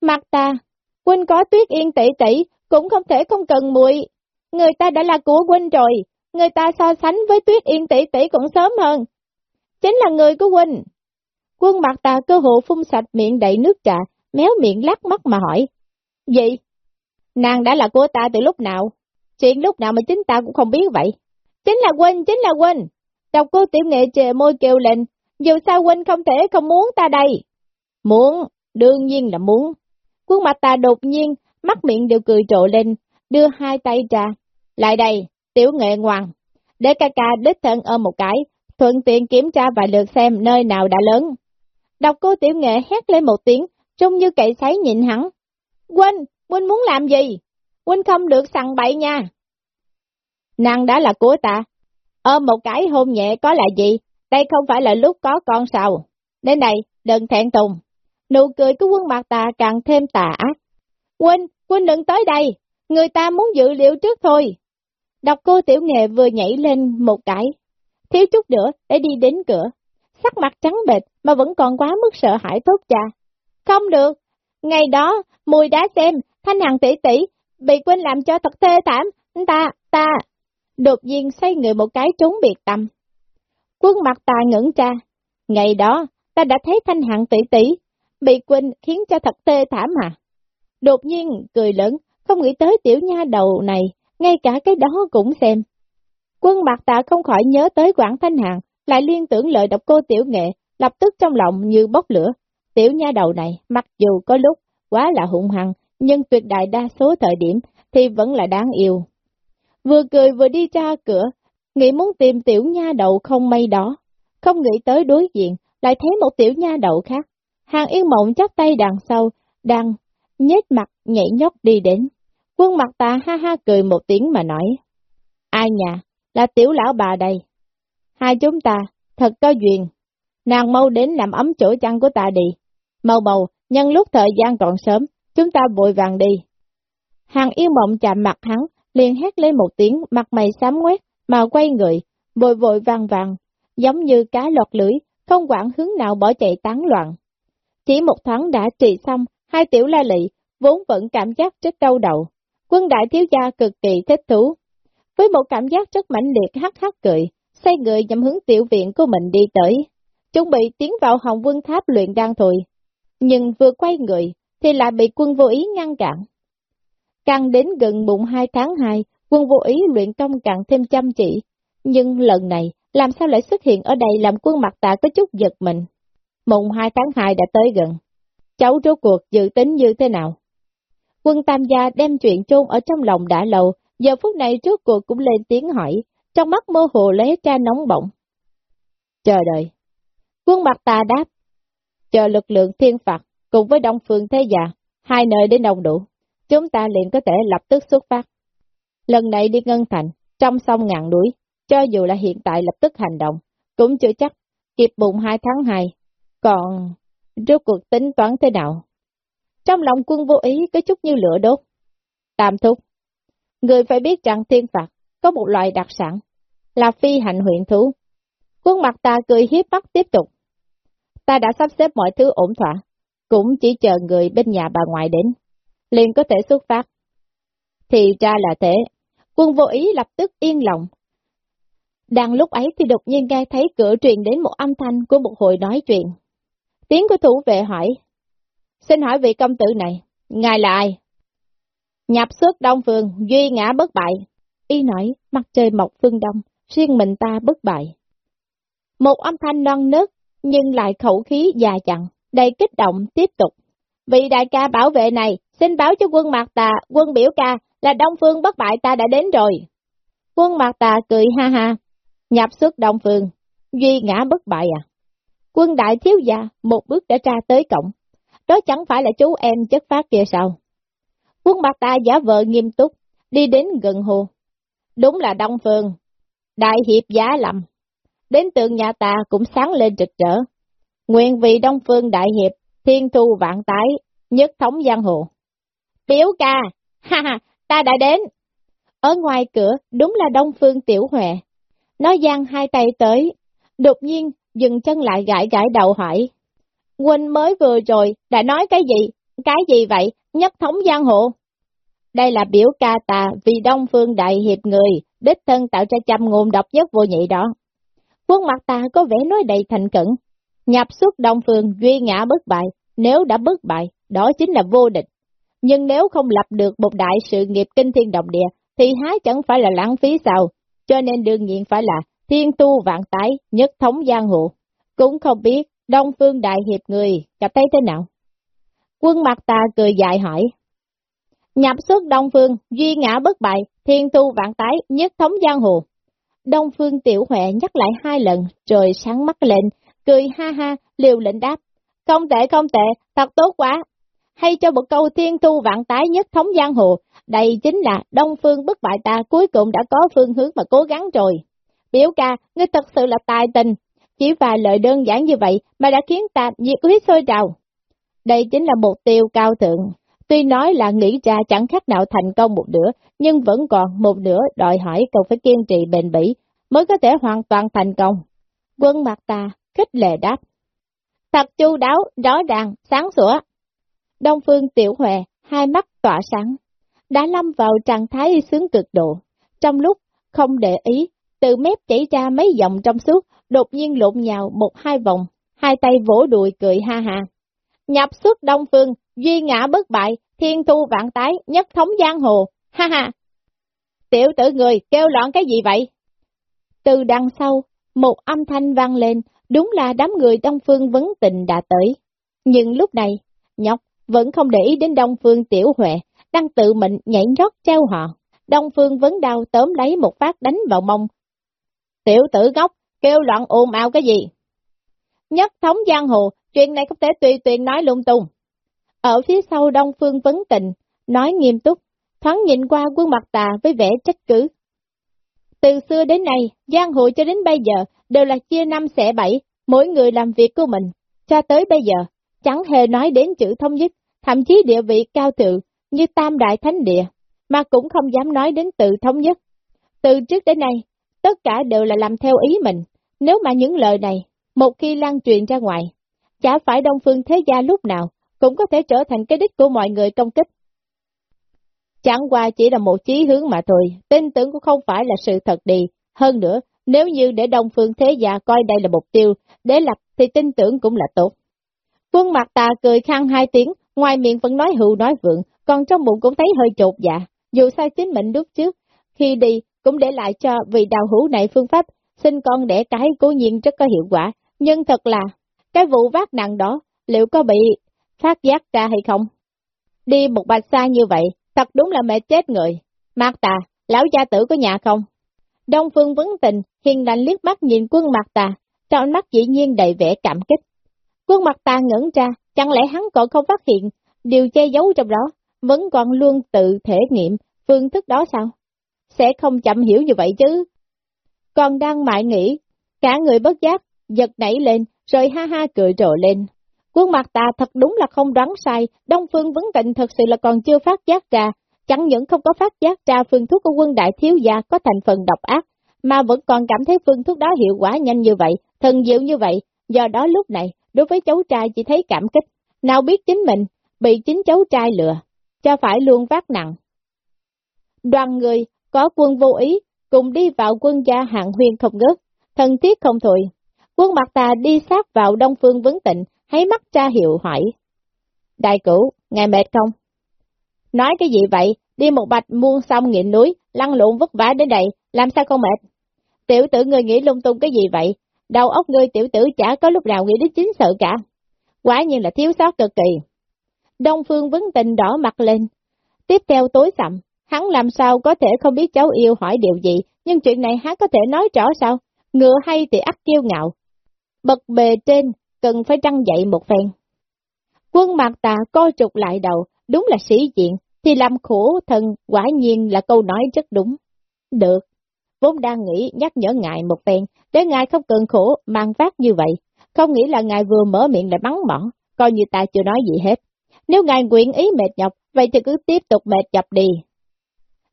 Mặt ta, huynh có tuyết yên tỷ tỷ, cũng không thể không cần muội. Người ta đã là của huynh rồi, người ta so sánh với tuyết yên tỷ tỷ cũng sớm hơn. Chính là người của huynh. Quân mặt ta cơ hộ phun sạch miệng đầy nước trà, méo miệng lắc mắt mà hỏi. vậy? Nàng đã là của ta từ lúc nào? Chuyện lúc nào mà chính ta cũng không biết vậy. Chính là quynh, chính là quynh. Độc cô tiểu nghệ chề môi kêu lên, dù sao quynh không thể không muốn ta đây. Muốn, đương nhiên là muốn. Quân mặt ta đột nhiên, mắt miệng đều cười trộn lên, đưa hai tay ra. Lại đây, tiểu nghệ ngoan. Để ca ca đích thân ôm một cái, thuận tiện kiểm tra và lượt xem nơi nào đã lớn. Đọc cô tiểu nghệ hét lên một tiếng, trông như cậy sấy nhịn hắn. Quên, Huynh muốn làm gì? Huynh không được sằng bậy nha. Nàng đã là của ta. Ôm một cái hôn nhẹ có là gì? Đây không phải là lúc có con sao. Đến đây, đừng thẹn tùng. Nụ cười của quân mặt ta càng thêm tà ác. Huynh, Huynh đừng tới đây. Người ta muốn dự liệu trước thôi. Đọc cô tiểu nghệ vừa nhảy lên một cái. thiếu chút nữa để đi đến cửa. Sắc mặt trắng bệch mà vẫn còn quá mức sợ hãi tốt cha. Không được, ngày đó, mùi đã xem, thanh hằng tỷ tỷ, bị quên làm cho thật thê thảm, ta, ta. Đột nhiên xoay người một cái trốn biệt tâm. Quân mặt ta ngẩn cha. Ngày đó, ta đã thấy thanh hằng tỷ tỷ, bị quên khiến cho thật tê thảm mà Đột nhiên, cười lớn, không nghĩ tới tiểu nha đầu này, ngay cả cái đó cũng xem. Quân mặt tạ không khỏi nhớ tới Quảng Thanh Hằng, lại liên tưởng lời độc cô tiểu nghệ, lập tức trong lòng như bốc lửa. Tiểu nha đầu này, mặc dù có lúc quá là hụng hăng, nhưng tuyệt đại đa số thời điểm thì vẫn là đáng yêu. Vừa cười vừa đi ra cửa, nghĩ muốn tìm tiểu nha đầu không may đó, không nghĩ tới đối diện, lại thấy một tiểu nha đầu khác. Hàng yên mộng chắp tay đằng sau, đang nhếch mặt nhảy nhóc đi đến. Quân mặt ta ha ha cười một tiếng mà nói. Ai nhà, là tiểu lão bà đây. Hai chúng ta, thật có duyên. Nàng mau đến làm ấm chỗ chăn của ta đi. Mau bầu, nhân lúc thời gian còn sớm, chúng ta vội vàng đi. Hàng yêu mộng chạm mặt hắn, liền hét lên một tiếng, mặt mày xám quét, mà quay người, vội vội vàng vàng, giống như cá lọt lưới, không quản hướng nào bỏ chạy tán loạn. Chỉ một thoáng đã trị xong, hai tiểu la lị, vốn vẫn cảm giác rất đau đầu. Quân đại thiếu gia cực kỳ thích thú. Với một cảm giác rất mãnh liệt hắc hắc cười, xoay người nhằm hướng tiểu viện của mình đi tới, chuẩn bị tiến vào hồng quân tháp luyện đan thôi. Nhưng vừa quay người, thì lại bị quân vô ý ngăn cản. Càng đến gần bụng hai tháng hai, quân vô ý luyện công càng thêm chăm chỉ, nhưng lần này, làm sao lại xuất hiện ở đây làm quân mặt tạ có chút giật mình. Mùng hai tháng hai đã tới gần. Cháu rốt cuộc dự tính như thế nào? Quân tam gia đem chuyện chôn ở trong lòng đã lâu, giờ phút này rốt cuộc cũng lên tiếng hỏi, trong mắt mơ hồ lấy ra nóng bỏng. Chờ đợi. Quân mặt tà đáp, chờ lực lượng thiên phạt cùng với Đông Phương Thế Già, hai nơi đến đồng đủ, chúng ta liền có thể lập tức xuất phát. Lần này đi Ngân Thành, trong sông ngàn núi, cho dù là hiện tại lập tức hành động, cũng chưa chắc kịp bụng hai tháng hai. Còn, rốt cuộc tính toán thế nào? Trong lòng quân vô ý có chút như lửa đốt. Tam thúc, người phải biết rằng thiên phạt có một loại đặc sản, là phi hành huyện thú. Quân mặt ta cười hiếp mắt tiếp tục. Ta đã sắp xếp mọi thứ ổn thỏa, cũng chỉ chờ người bên nhà bà ngoại đến, liền có thể xuất phát. Thì ra là thế, quân vô ý lập tức yên lòng. Đang lúc ấy thì đột nhiên nghe thấy cửa truyền đến một âm thanh của một hồi nói chuyện. Tiếng của thủ vệ hỏi, xin hỏi vị công tử này, ngài là ai? Nhập xuất Đông Phương, duy ngã bất bại. Y nói, mặt trời mọc phương đông, riêng mình ta bất bại. Một âm thanh non nớt, nhưng lại khẩu khí già chặn, đầy kích động tiếp tục. Vị đại ca bảo vệ này, xin báo cho quân Mạc Tà, quân biểu ca, là Đông Phương bất bại ta đã đến rồi. Quân Mạc Tà cười ha ha, nhập xuất Đông Phương, duy ngã bất bại à. Quân đại thiếu gia một bước đã ra tới cổng, đó chẳng phải là chú em chất phát kia sao. Quân Mạc Tà giả vờ nghiêm túc, đi đến gần hồ. Đúng là Đông Phương, đại hiệp giá lầm. Đến tượng nhà ta cũng sáng lên trực trở. Nguyện vị Đông Phương Đại Hiệp, thiên thu vạn tái, nhất thống giang hồ. Biểu ca, ha ha, ta đã đến. Ở ngoài cửa, đúng là Đông Phương Tiểu Huệ. Nó giang hai tay tới, đột nhiên dừng chân lại gãi gãi đầu hỏi. Huynh mới vừa rồi, đã nói cái gì? Cái gì vậy? Nhất thống giang hồ. Đây là biểu ca ta vì Đông Phương Đại Hiệp người, đích thân tạo ra trăm ngôn độc nhất vô nhị đó. Quân mặt ta có vẻ nói đầy thành cẩn, nhập xuất Đông Phương duy ngã bất bại, nếu đã bất bại, đó chính là vô địch. Nhưng nếu không lập được một đại sự nghiệp kinh thiên động địa, thì há chẳng phải là lãng phí sao, cho nên đương nhiên phải là thiên tu vạn tái, nhất thống giang hồ. Cũng không biết Đông Phương Đại Hiệp người, gặp tay thế nào? Quân mặt ta cười dài hỏi. Nhập xuất Đông Phương, duy ngã bất bại, thiên tu vạn tái, nhất thống giang hồ. Đông Phương Tiểu Huệ nhắc lại hai lần, rồi sáng mắt lên, cười ha ha, liều lệnh đáp. Không tệ không tệ, thật tốt quá. Hay cho một câu thiên tu vạn tái nhất thống giang hồ, đây chính là Đông Phương bất bại ta cuối cùng đã có phương hướng mà cố gắng rồi. Biểu ca, ngươi thật sự là tài tình, chỉ vài lời đơn giản như vậy mà đã khiến ta nhiệt huyết sôi trào. Đây chính là mục tiêu cao thượng, Tuy nói là nghĩ ra chẳng khác nào thành công một nửa, nhưng vẫn còn một nửa đòi hỏi cần phải kiên trì bền bỉ, mới có thể hoàn toàn thành công. Quân mặt ta khích lệ đáp. Thật chu đáo, rõ ràng, sáng sủa. Đông Phương Tiểu Huệ, hai mắt tỏa sáng, đã lâm vào trạng thái sướng cực độ. Trong lúc không để ý, từ mép chảy ra mấy dòng trong suốt, đột nhiên lộn nhào một hai vòng, hai tay vỗ đùi cười ha ha. Nhập xuất Đông Phương, duy ngã bất bại, thiên thu vạn tái, nhất thống giang hồ, ha ha. Tiểu tử người, kêu loạn cái gì vậy? Từ đằng sau, một âm thanh vang lên, đúng là đám người Đông Phương vấn tình đã tới. Nhưng lúc này, nhóc vẫn không để ý đến Đông Phương Tiểu Huệ, đang tự mình nhảy rót treo họ. Đông Phương vấn đau tóm lấy một phát đánh vào mông. Tiểu tử gốc, kêu loạn ồn ào cái gì? Nhất thống giang hồ, chuyện này không thể tùy tiện nói lung tung. Ở phía sau Đông Phương vấn tình, nói nghiêm túc, thoáng nhìn qua quân mặt tà với vẻ trách cứ. Từ xưa đến nay, giang hồ cho đến bây giờ đều là chia năm xẻ bảy, mỗi người làm việc của mình. Cho tới bây giờ, chẳng hề nói đến chữ thống nhất, thậm chí địa vị cao thượng như Tam Đại Thánh Địa, mà cũng không dám nói đến tự thống nhất. Từ trước đến nay, tất cả đều là làm theo ý mình, nếu mà những lời này, một khi lan truyền ra ngoài, chả phải Đông Phương Thế Gia lúc nào cũng có thể trở thành cái đích của mọi người công kích. Chẳng qua chỉ là một chí hướng mà thôi, tin tưởng cũng không phải là sự thật đi. Hơn nữa, nếu như để Đông Phương Thế Gia coi đây là mục tiêu, để lập thì tin tưởng cũng là tốt. Quân mặt tà cười khăn hai tiếng, ngoài miệng vẫn nói hưu nói vượng, còn trong bụng cũng thấy hơi chột dạ. Dù sai chính mình lúc trước, khi đi cũng để lại cho vị đào hữu này phương pháp sinh con đẻ cái cố nhiên rất có hiệu quả, nhưng thật là cái vụ vác nặng đó liệu có bị phát giác ra hay không? Đi một bạch xa như vậy, thật đúng là mệt chết người. Mạc tà, lão gia tử có nhà không? Đông Phương vấn tình, hiền lành liếc mắt nhìn quân mặt tà, trong mắt dĩ nhiên đầy vẻ cảm kích. Quân mặt tà ngẩn ra, chẳng lẽ hắn còn không phát hiện, điều che giấu trong đó, vẫn còn luôn tự thể nghiệm phương thức đó sao? Sẽ không chậm hiểu như vậy chứ. Còn đang mãi nghĩ, cả người bất giác, giật nảy lên, rồi ha ha cười rộ lên. Quân mặt ta thật đúng là không đoán sai, Đông Phương Vấn Tịnh thật sự là còn chưa phát giác ra, chẳng những không có phát giác ra phương thuốc của quân đại thiếu gia có thành phần độc ác, mà vẫn còn cảm thấy phương thuốc đó hiệu quả nhanh như vậy, thần diệu như vậy, do đó lúc này, đối với cháu trai chỉ thấy cảm kích, nào biết chính mình, bị chính cháu trai lừa, cho phải luôn vác nặng. Đoàn người, có quân vô ý, cùng đi vào quân gia hạng huyền không ngớt, thân thiết không thôi. Quân mặt tà đi sát vào đông phương vấn tịnh, hãy mắt tra hiệu hỏi. Đại cửu, ngài mệt không? Nói cái gì vậy? Đi một bạch muôn xong nghiện núi, lăn lộn vất vả đến đây, làm sao không mệt? Tiểu tử người nghĩ lung tung cái gì vậy? Đầu óc ngươi tiểu tử chả có lúc nào nghĩ đến chính sự cả. Quả nhiên là thiếu sót cực kỳ. Đông Phương vấn tình đỏ mặt lên. Tiếp theo tối sầm, hắn làm sao có thể không biết cháu yêu hỏi điều gì, nhưng chuyện này hắn có thể nói rõ sao? Ngựa hay thì ắt kiêu ngạo. Bật bề trên, cần phải trăng dậy một phen. Quân mạc tà co trục lại đầu, đúng là sĩ diện, thì làm khổ thần quả nhiên là câu nói rất đúng. Được, vốn đang nghĩ nhắc nhở ngài một phen, để ngài không cần khổ mang vác như vậy, không nghĩ là ngài vừa mở miệng lại bắn mỏ, coi như ta chưa nói gì hết. Nếu ngài nguyện ý mệt nhọc, vậy thì cứ tiếp tục mệt nhọc đi.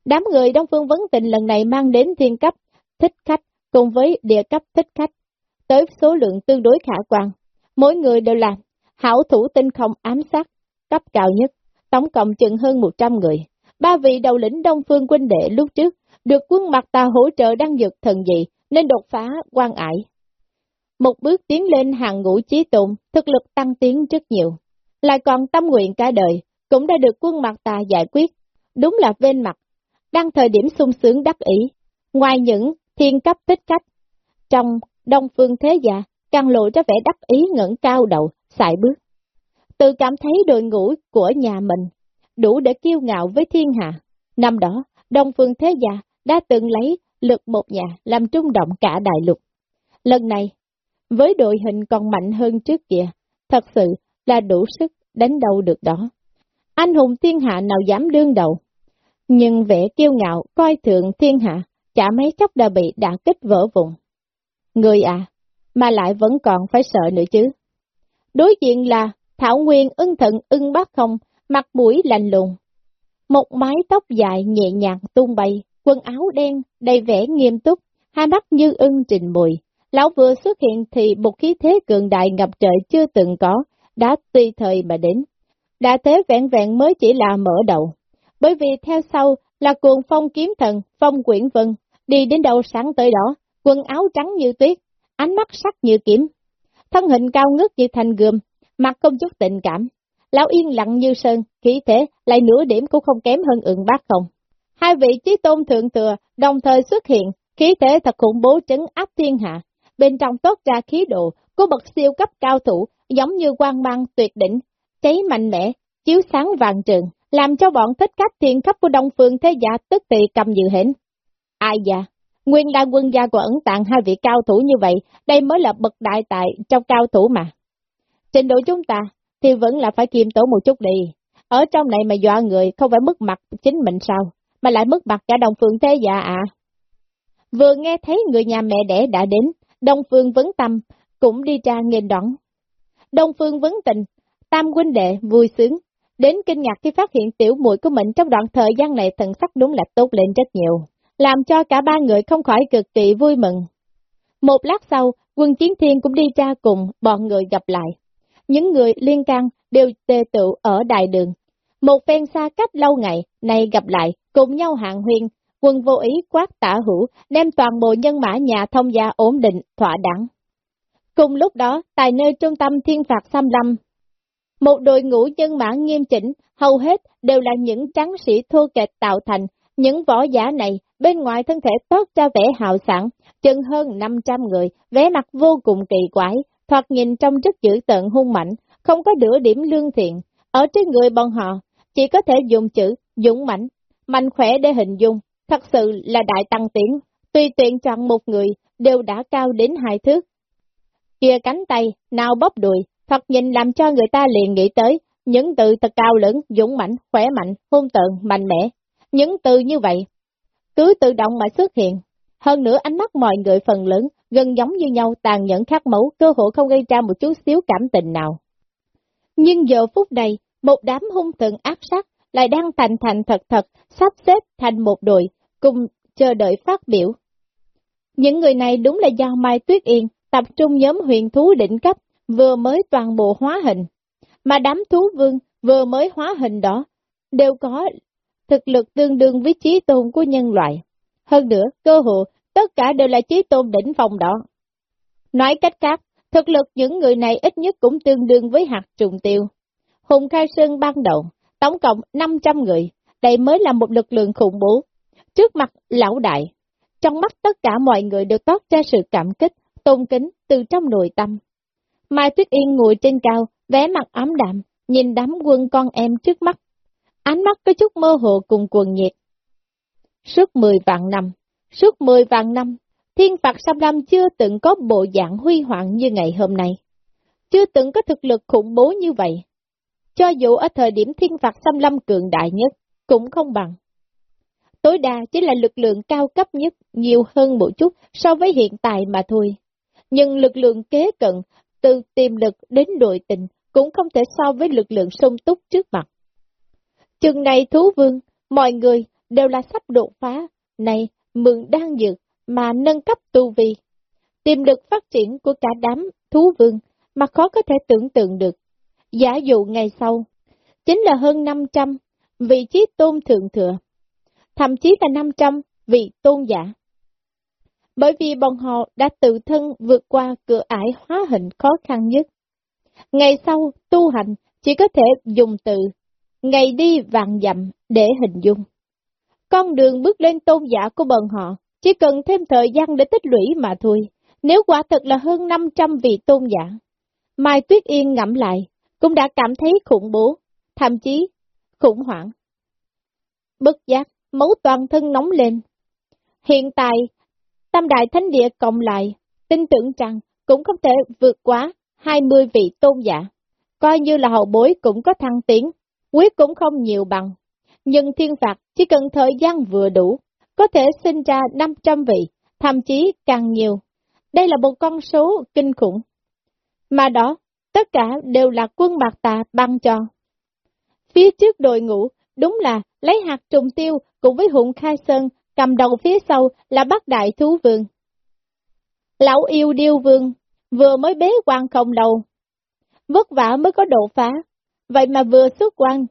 Đám người Đông Phương Vấn Tình lần này mang đến thiên cấp, thích khách, cùng với địa cấp thích khách, tới số lượng tương đối khả quan. Mỗi người đều là hảo thủ tinh không ám sát, cấp cao nhất, tổng cộng chừng hơn 100 người. Ba vị đầu lĩnh Đông Phương quân đệ lúc trước, được quân mặt ta hỗ trợ đăng dược thần dị, nên đột phá quan ải. Một bước tiến lên hàng ngũ trí tụng, thực lực tăng tiến rất nhiều. Lại còn tâm nguyện cả đời, cũng đã được quân mặt ta giải quyết. Đúng là bên mặt, đang thời điểm sung sướng đắc ý. Ngoài những thiên cấp tích cách, trong đông phương thế gia, càng lộ ra vẻ đắc ý ngẩng cao đầu, xài bước. Tự cảm thấy đội ngũ của nhà mình đủ để kiêu ngạo với thiên hạ. Năm đó, Đông Phương Thế Gia đã từng lấy lực một nhà làm trung động cả đại lục. Lần này, với đội hình còn mạnh hơn trước kia, thật sự là đủ sức đánh đầu được đó. Anh hùng thiên hạ nào dám đương đầu. Nhưng vẻ kiêu ngạo, coi thường thiên hạ, chả mấy chốc đã bị đả kích vỡ vụn. Người à, mà lại vẫn còn phải sợ nữa chứ. Đối diện là Thảo Nguyên ưng thận ưng bác không, mặt mũi lành lùng. Một mái tóc dài nhẹ nhàng tung bay, quần áo đen, đầy vẻ nghiêm túc, hai mắt như ưng trình mùi. Lão vừa xuất hiện thì một khí thế cường đại ngập trời chưa từng có, đã tùy thời mà đến. Đã thế vẹn vẹn mới chỉ là mở đầu. Bởi vì theo sau là cuồng phong kiếm thần, phong quyển vân, đi đến đầu sáng tới đó, quần áo trắng như tuyết, ánh mắt sắc như kiếm. Thân hình cao ngất như thành gươm, mặt không chút tình cảm. Lão yên lặng như sơn, khí thế, lại nửa điểm cũng không kém hơn ượng bác không. Hai vị trí tôn thượng thừa đồng thời xuất hiện, khí thế thật khủng bố trấn áp thiên hạ. Bên trong tốt ra khí độ, của bậc siêu cấp cao thủ, giống như quang mang tuyệt đỉnh, cháy mạnh mẽ, chiếu sáng vàng trường, làm cho bọn thích khách thiên cấp của Đông Phương Thế Giả tức thì cầm dự hển. Ai da, nguyên đa quân gia của ẩn tạng hai vị cao thủ như vậy, đây mới là bậc đại tại trong cao thủ mà. Trình độ chúng ta thì vẫn là phải kiêm tổ một chút đi. Ở trong này mà dọa người không phải mất mặt chính mình sao, mà lại mất mặt cả đồng Phương Thế già à. Vừa nghe thấy người nhà mẹ đẻ đã đến, Đông Phương Vấn Tâm cũng đi ra nghênh đón. Đông Phương Vấn Tình, Tam huynh đệ vui sướng, đến kinh ngạc khi phát hiện tiểu muội của mình trong đoạn thời gian này thần sắc đúng là tốt lên rất nhiều, làm cho cả ba người không khỏi cực kỳ vui mừng. Một lát sau, quân chiến thiên cũng đi ra cùng bọn người gặp lại. Những người liên can đều tề tụ ở đại đường. Một phen xa cách lâu ngày, nay gặp lại, cùng nhau hạng huyên, quân vô ý quát tả hữu, đem toàn bộ nhân mã nhà thông gia ổn định, thỏa đáng. Cùng lúc đó, tại nơi trung tâm thiên phạt xăm lâm, một đội ngũ nhân mã nghiêm chỉnh, hầu hết đều là những tráng sĩ thô kệch tạo thành, những võ giả này bên ngoài thân thể tốt ra vẻ hào sản, chừng hơn 500 người, vẻ mặt vô cùng kỳ quái, thoạt nhìn trong rất dữ tợn hung mạnh, không có nửa điểm lương thiện. Ở trên người bọn họ, chỉ có thể dùng chữ dũng mạnh, mạnh khỏe để hình dung, thật sự là đại tăng tiến, tùy tiện chọn một người đều đã cao đến hai thước. Kia cánh tay, nào bóp đùi, thật nhìn làm cho người ta liền nghĩ tới những từ thật cao lớn, dũng mạnh, khỏe mạnh, hung tợn, mạnh mẽ. Những từ như vậy, cứ tự động mà xuất hiện. Hơn nữa ánh mắt mọi người phần lớn, gần giống như nhau tàn nhẫn khắc mẫu, cơ hội không gây ra một chút xíu cảm tình nào. Nhưng giờ phút này, một đám hung thần áp sát lại đang thành thành thật thật, sắp xếp thành một đội, cùng chờ đợi phát biểu. Những người này đúng là do Mai Tuyết Yên tập trung nhóm huyền thú đỉnh cấp, vừa mới toàn bộ hóa hình, mà đám thú vương vừa mới hóa hình đó, đều có thực lực tương đương với trí tôn của nhân loại. Hơn nữa, cơ hội, tất cả đều là chí tôn đỉnh phòng đó. Nói cách khác, thực lực những người này ít nhất cũng tương đương với hạt trùng tiêu. Hùng Khai Sơn ban đầu, tổng cộng 500 người, đây mới là một lực lượng khủng bố. Trước mặt lão đại, trong mắt tất cả mọi người đều toát ra sự cảm kích, tôn kính từ trong nội tâm. Mai Tuyết Yên ngồi trên cao, vẻ mặt ấm đạm, nhìn đám quân con em trước mắt. Ánh mắt có chút mơ hồ cùng cuồng nhiệt. Suốt 10 vạn năm, suốt 10 vạn năm, thiên phạt Sam Lam chưa từng có bộ dạng huy hoàng như ngày hôm nay. Chưa từng có thực lực khủng bố như vậy. Cho dù ở thời điểm thiên phạt Sam Lâm cường đại nhất, cũng không bằng. Tối đa chỉ là lực lượng cao cấp nhất, nhiều hơn một chút so với hiện tại mà thôi. Nhưng lực lượng kế cận, từ tiềm lực đến đội tình, cũng không thể so với lực lượng sung túc trước mặt. Chừng này thú vương, mọi người đều là sắp đột phá, này mượn đang dược mà nâng cấp tu vi. Tiềm lực phát triển của cả đám thú vương mà khó có thể tưởng tượng được. Giả dụ ngày sau, chính là hơn 500 vị trí tôn thượng thừa, thậm chí là 500 vị tôn giả. Bởi vì bọn họ đã tự thân vượt qua cửa ải hóa hình khó khăn nhất. Ngày sau, tu hành chỉ có thể dùng từ ngày đi vàng dặm để hình dung. Con đường bước lên tôn giả của bọn họ chỉ cần thêm thời gian để tích lũy mà thôi, nếu quả thật là hơn 500 vị tôn giả. Mai Tuyết Yên ngẫm lại, cũng đã cảm thấy khủng bố, thậm chí khủng hoảng. Bất giác, máu toàn thân nóng lên. Hiện tại, Tam Đại Thánh Địa cộng lại, tin tưởng rằng cũng không thể vượt quá 20 vị tôn giả. Coi như là hậu bối cũng có thăng tiến, quyết cũng không nhiều bằng. Nhưng thiên phạt chỉ cần thời gian vừa đủ, có thể sinh ra 500 vị, thậm chí càng nhiều. Đây là một con số kinh khủng. Mà đó, tất cả đều là quân bạc tà băng cho. Phía trước đội ngũ, đúng là lấy hạt trùng tiêu cùng với hụng khai sơn, cầm đầu phía sau là bác đại thú vương. Lão yêu điêu vương, vừa mới bế quan không đầu vất vả mới có độ phá, vậy mà vừa xuất quan,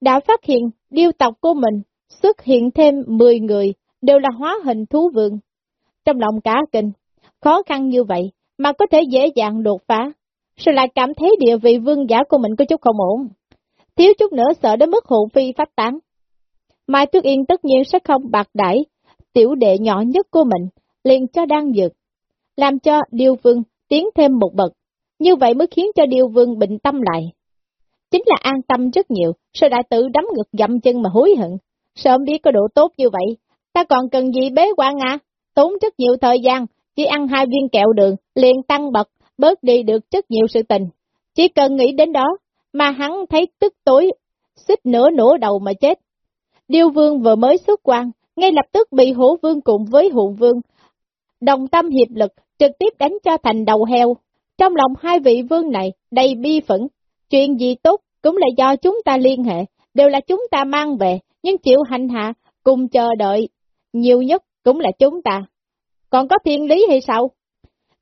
đã phát hiện điêu tộc của mình xuất hiện thêm 10 người, đều là hóa hình thú vương. Trong lòng cả kinh, khó khăn như vậy mà có thể dễ dàng đột phá, rồi lại cảm thấy địa vị vương giả của mình có chút không ổn. Thiếu chút nữa sợ đến mức hồn phi phát tán. Mai Tuyết Yên tất nhiên sẽ không bạc đãi tiểu đệ nhỏ nhất của mình, liền cho đang dược, làm cho Điêu Vương tiến thêm một bậc, như vậy mới khiến cho Điêu Vương bình tâm lại. Chính là an tâm rất nhiều, sao đại tự đấm ngực dậm chân mà hối hận, sớm biết có độ tốt như vậy, ta còn cần gì bế quan à, tốn rất nhiều thời gian, chỉ ăn hai viên kẹo đường, liền tăng bậc, bớt đi được rất nhiều sự tình. Chỉ cần nghĩ đến đó, mà hắn thấy tức tối, xích nửa nổ đầu mà chết. Điêu vương vừa mới xuất quan, ngay lập tức bị hổ vương cùng với hụn vương, đồng tâm hiệp lực, trực tiếp đánh cho thành đầu heo. Trong lòng hai vị vương này đầy bi phẫn, chuyện gì tốt cũng là do chúng ta liên hệ, đều là chúng ta mang về, nhưng chịu hành hạ, cùng chờ đợi, nhiều nhất cũng là chúng ta. Còn có thiên lý hay sao?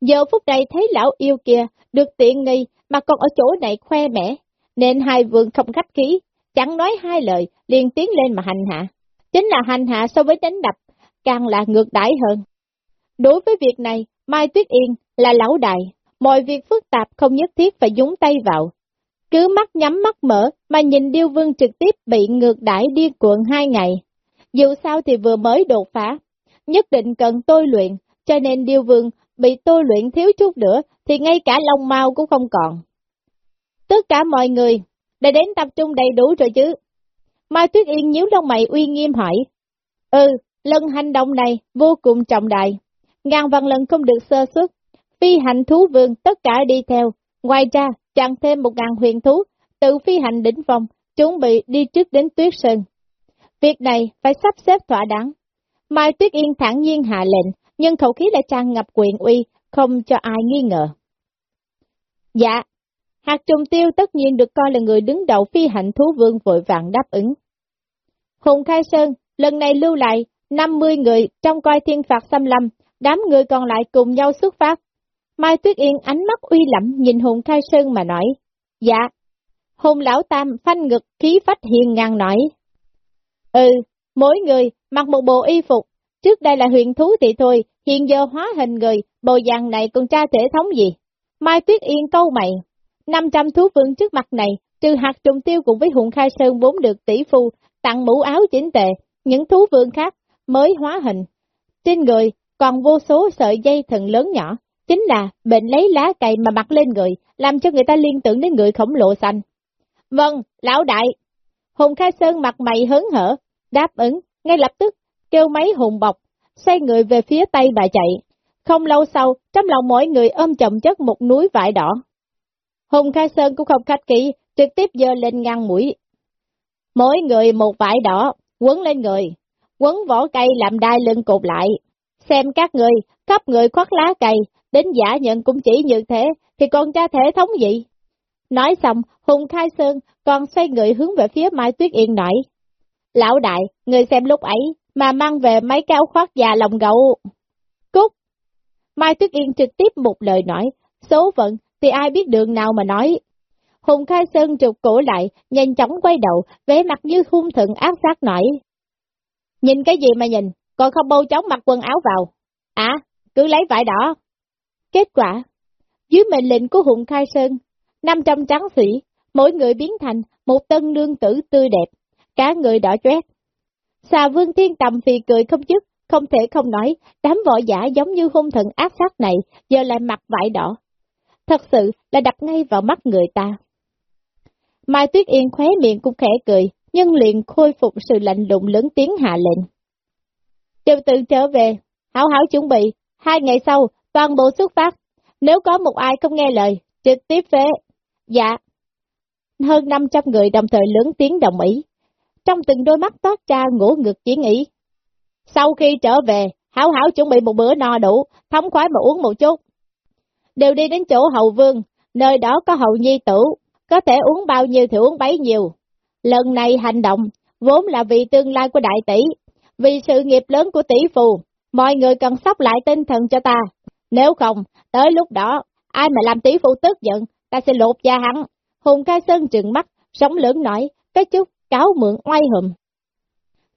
Giờ phút này thấy lão yêu kia được tiện nghi mà còn ở chỗ này khoe mẽ, nên hai vườn không khách khí, chẳng nói hai lời, liền tiến lên mà hành hạ. Chính là hành hạ so với đánh đập, càng là ngược đãi hơn. Đối với việc này, Mai Tuyết Yên là lão đại, mọi việc phức tạp không nhất thiết phải dúng tay vào. Cứ mắt nhắm mắt mở mà nhìn Điêu Vương trực tiếp bị ngược đãi điên cuộn hai ngày. Dù sao thì vừa mới đột phá, nhất định cần tôi luyện, cho nên Điêu Vương bị tôi luyện thiếu chút nữa thì ngay cả lông mau cũng không còn. Tất cả mọi người đã đến tập trung đầy đủ rồi chứ. Mai Tuyết Yên nhíu lông mày uy nghiêm hỏi. Ừ, lần hành động này vô cùng trọng đại. Ngàn vạn lần không được sơ xuất. Phi hành thú vương tất cả đi theo. Ngoài ra, chặn thêm một ngàn huyền thú, tự phi hành đỉnh vòng, chuẩn bị đi trước đến tuyết sơn. Việc này phải sắp xếp thỏa đáng. Mai Tuyết Yên thẳng nhiên hạ lệnh, nhưng khẩu khí lại tràn ngập quyền uy, không cho ai nghi ngờ. Dạ, hạt trùng tiêu tất nhiên được coi là người đứng đầu phi hạnh thú vương vội vàng đáp ứng. Hùng Khai Sơn, lần này lưu lại 50 người trong coi thiên phạt xâm lâm, đám người còn lại cùng nhau xuất phát. Mai Tuyết Yên ánh mắt uy lẫm nhìn Hùng Khai Sơn mà nói, dạ. Hùng Lão Tam phanh ngực khí phách hiền ngang nói, ừ, mỗi người mặc một bộ y phục, trước đây là huyền thú thì thôi, hiện giờ hóa hình người, bồ dạng này còn tra thể thống gì? Mai Tuyết Yên câu mày, 500 thú vương trước mặt này, trừ hạt trùng tiêu cùng với Hùng Khai Sơn vốn được tỷ phu, tặng mũ áo chỉnh tề, những thú vương khác mới hóa hình. Trên người còn vô số sợi dây thần lớn nhỏ, chính là bệnh lấy lá cây mà mặc lên người, làm cho người ta liên tưởng đến người khổng lồ xanh. Vâng, lão đại. Hùng Khai Sơn mặt mày hớn hở, đáp ứng, ngay lập tức kêu máy hùng bọc, xoay người về phía tây bà chạy. Không lâu sau, trong lòng mỗi người ôm chồng chất một núi vải đỏ. Hùng Khai Sơn cũng không khách kỹ, trực tiếp dơ lên ngăn mũi. Mỗi người một vải đỏ, quấn lên người, quấn vỏ cây làm đai lưng cột lại. Xem các người, khắp người khoác lá cây, đến giả nhận cũng chỉ như thế, thì còn cha thể thống gì? Nói xong, Hùng Khai Sơn còn xoay người hướng về phía Mai Tuyết Yên nói. Lão đại, người xem lúc ấy, mà mang về mấy cái áo khoác già lòng gậu. Cút! Mai Tuyết Yên trực tiếp một lời nói, số phận thì ai biết đường nào mà nói. Hùng Khai Sơn trục cổ lại, nhanh chóng quay đầu, vẻ mặt như hung thượng ác sát nổi. Nhìn cái gì mà nhìn, còn không bâu chóng mặc quần áo vào. À, cứ lấy vải đỏ. Kết quả, dưới mệnh lệnh của Hùng Khai Sơn, 500 tráng sĩ, mỗi người biến thành một tân nương tử tươi đẹp, cả người đỏ chét. Xà vương thiên tầm phì cười không dứt, không thể không nói, đám võ giả giống như hung thần ác sát này, giờ lại mặt vải đỏ. Thật sự là đặt ngay vào mắt người ta. Mai Tuyết Yên khóe miệng cũng khẽ cười, nhưng liền khôi phục sự lạnh lùng lớn tiếng hạ lệnh. Tiêu tự trở về, hảo hảo chuẩn bị, hai ngày sau, toàn bộ xuất phát. Nếu có một ai không nghe lời, trực tiếp phế. Dạ. Hơn 500 người đồng thời lớn tiếng đồng ý. Trong từng đôi mắt toát ra ngủ ngược chỉ nghĩ. Sau khi trở về, hảo hảo chuẩn bị một bữa no đủ, thống khoái mà uống một chút. Đều đi đến chỗ hậu vương, nơi đó có hậu nhi tử, có thể uống bao nhiêu thì uống bấy nhiêu. Lần này hành động, vốn là vì tương lai của đại tỷ, vì sự nghiệp lớn của tỷ phù, mọi người cần sóc lại tinh thần cho ta. Nếu không, tới lúc đó, ai mà làm tỷ phụ tức giận, ta sẽ lột da hắn. Hùng Khai Sơn trừng mắt, sống lớn nói, cái chút cáo mượn oai hùm.